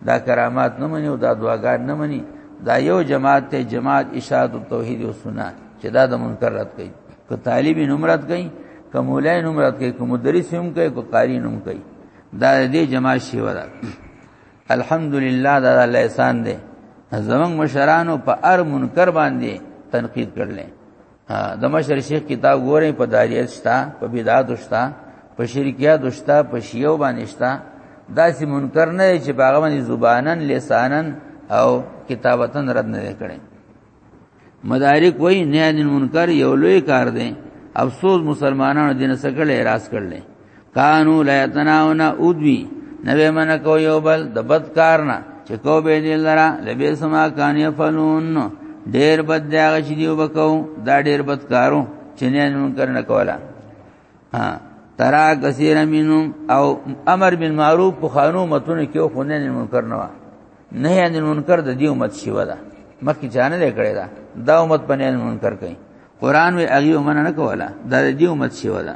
دا کرامات نه مني او دا دعاګان نه مني دا یو جماعت ته جماعت اشاعت توحید او سنت چې دا د منکر رد کوي که طالب نمرت کوي که مولای نمرت کوي که مدرس هم کوي که قاری هم کوي دا دې جماعت شي ودا الحمدلله دا الله احسان دی زمنګ مشرانو په ار منکر باندې تنقید کړل د مشر شیخ کتاب ګورې په داریت شتا په بدعت شتا په شرکیات شتا په شیو باندې شتا داسې منکر نه چې باغ باندې زبانن لسانن او کتابتن رد نه کړي مدارک وای نه ان منکر یو لوی کار دی افسوس مسلمانانو دین سکړل راس کړل کانو لا تناونا اودوی نبی من کو یو بل د بد کارنا چې کو به دې لرا لبه سما کان یفلون ډیر بد دی هغه چې دیو بکاو دا ډیر بد کارو چې نه نن کرن کولا ها ترا کثیر منهم او امر بالمعروف په خانو متونه کې خو نه نن کرنوا نه یې نن منکر د دیو مت شي ودا مخکې چانه لیکړی دا دا امت پنه نن منکر کوي قران وی اغي ومنه نه کولا دا دیو مت شي ودا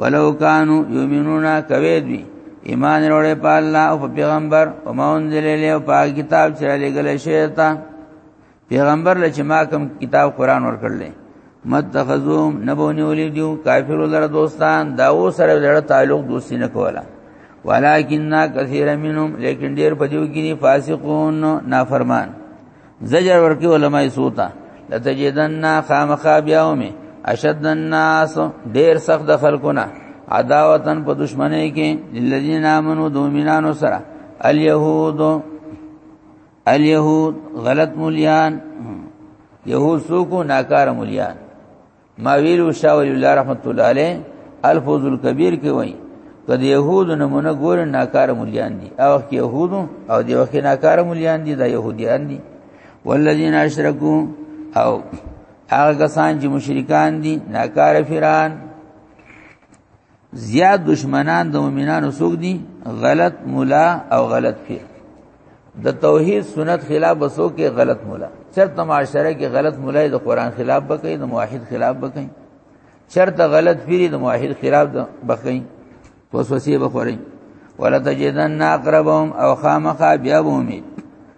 ولو کانوا یؤمنون کوي دوی ایمان وروړي په الله او په پیغمبر او ما انزل له او په کتاب چې لګل شي تا پیغمبر له چې ما کوم کتاب قران ورکړل متخذوم نبونی ولی دیو کافر لر دوستان دا و سره لړ تعلق دوستی نه کولا ولکن کثیر منهم لیکن ډیر پدیو کې فاسقون نافرمان زجر ورکی علماء سوتا لتجدن خامخا بیاومه اشد الناس ډیر سخت د خلقونه عداوتن په دشمنی کې للذین امنو دومینانو سره الیهود الیهود غلط مولیان یهود سوکو ناکار مولیان ما ویلو شاه ولی الله رحمت الله علیه الفوز الکبیر کې وایي کله يهود نمونه ګور ناکاره مليان دي او وخت يهود او دی وخت ناکاره مليان دي دا يهوديان دي والذین اشرکو او هغه کسان چې مشرکان دي ناکاره فران زیاد دشمنان د مؤمنانو څوک دي غلط مولا او غلط پیر د توحید سنت خلاف بسو کې غلط مولا چرته معاشره کې غلط مولا د قران خلاف بکې د موحد خلاف بکې چرته غلط پیری د موحد خلاف بکې وسوسه بخوري ولا تجدن اقربهم او خامخا بیا بومید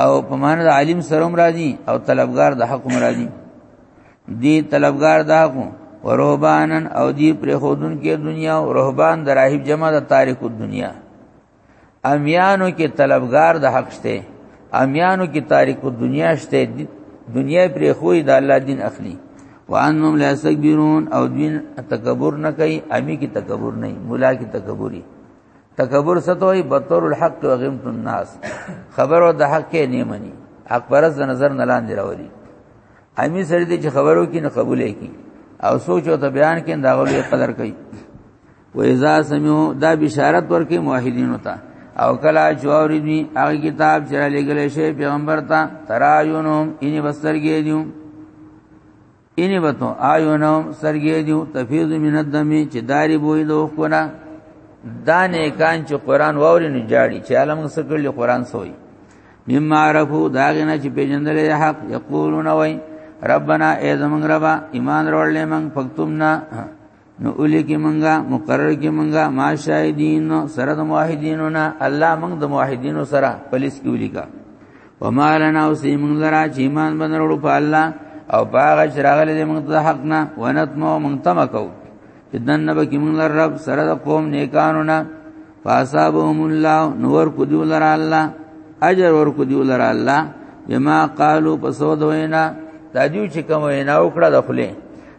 او په معنی د عالم سره هم راځي او طلبګار د حق هم راځي دی طلبګار د حق ورهبانن او دی پر خودن کې دنیا او رهبان د راهب جمع د تاریخ دنیا امیانو کې طلبګار د حق شته امیانو کې تاریخ دنیا شته دنیا پر خوې د الله دین اخلي وانهم لا استكبرون او دین تکبر نه کوي امی کې تکبر نه مولا کې تکبري تکبر ستوي بطور الحق او غمت الناس خبرو د حق کې نه مني حق پرز د نظر نه لاندې راولي امي سره دې چې خبرو کې نه قبولې کی او سوچ او ته بیان کې دا غوړي قدر کوي و اذا سمعوا دا بشارت ورکې موحدین وتا او کلا چوری دی هغه کتاب چې لګلې شي پیغمبر ته ترایونهم ان بسترګې دیو اینی بتو آیونم سرګې دیو تفیض من الدم چې داری بوې دوه کونه دا نیکان چې قران ووري نه جاړي چې علم سکل قران سوی مما عرفو داغنه چې پیجندل حق یقولون وای ربنا ای زمون ربا ایمان وروړلې من فقتمنا نو اولی کی منګه مقرر کی منګه ما شاهدین سره د موحدینو نه الله موږ د موحدینو سره پولیس کی ولیکا وما لنا وسیم لرا چې ایمان بنرړو په الله او باغه چراغله دې موږ ته حق نه ونتمو موږ تمکو چې دن نبی کی موږ رب سره د قوم نیکانو نه فاصابهم الله نور کو دی لرا الله اجر ور کو دی لرا الله بما قالو پسود وینا دا دیو چې کوم وینا وکړه د خله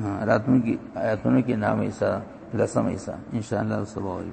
راتلونکي آیاتونو کې نام عیسی لسم عیسی ان شاء الله سبا وایو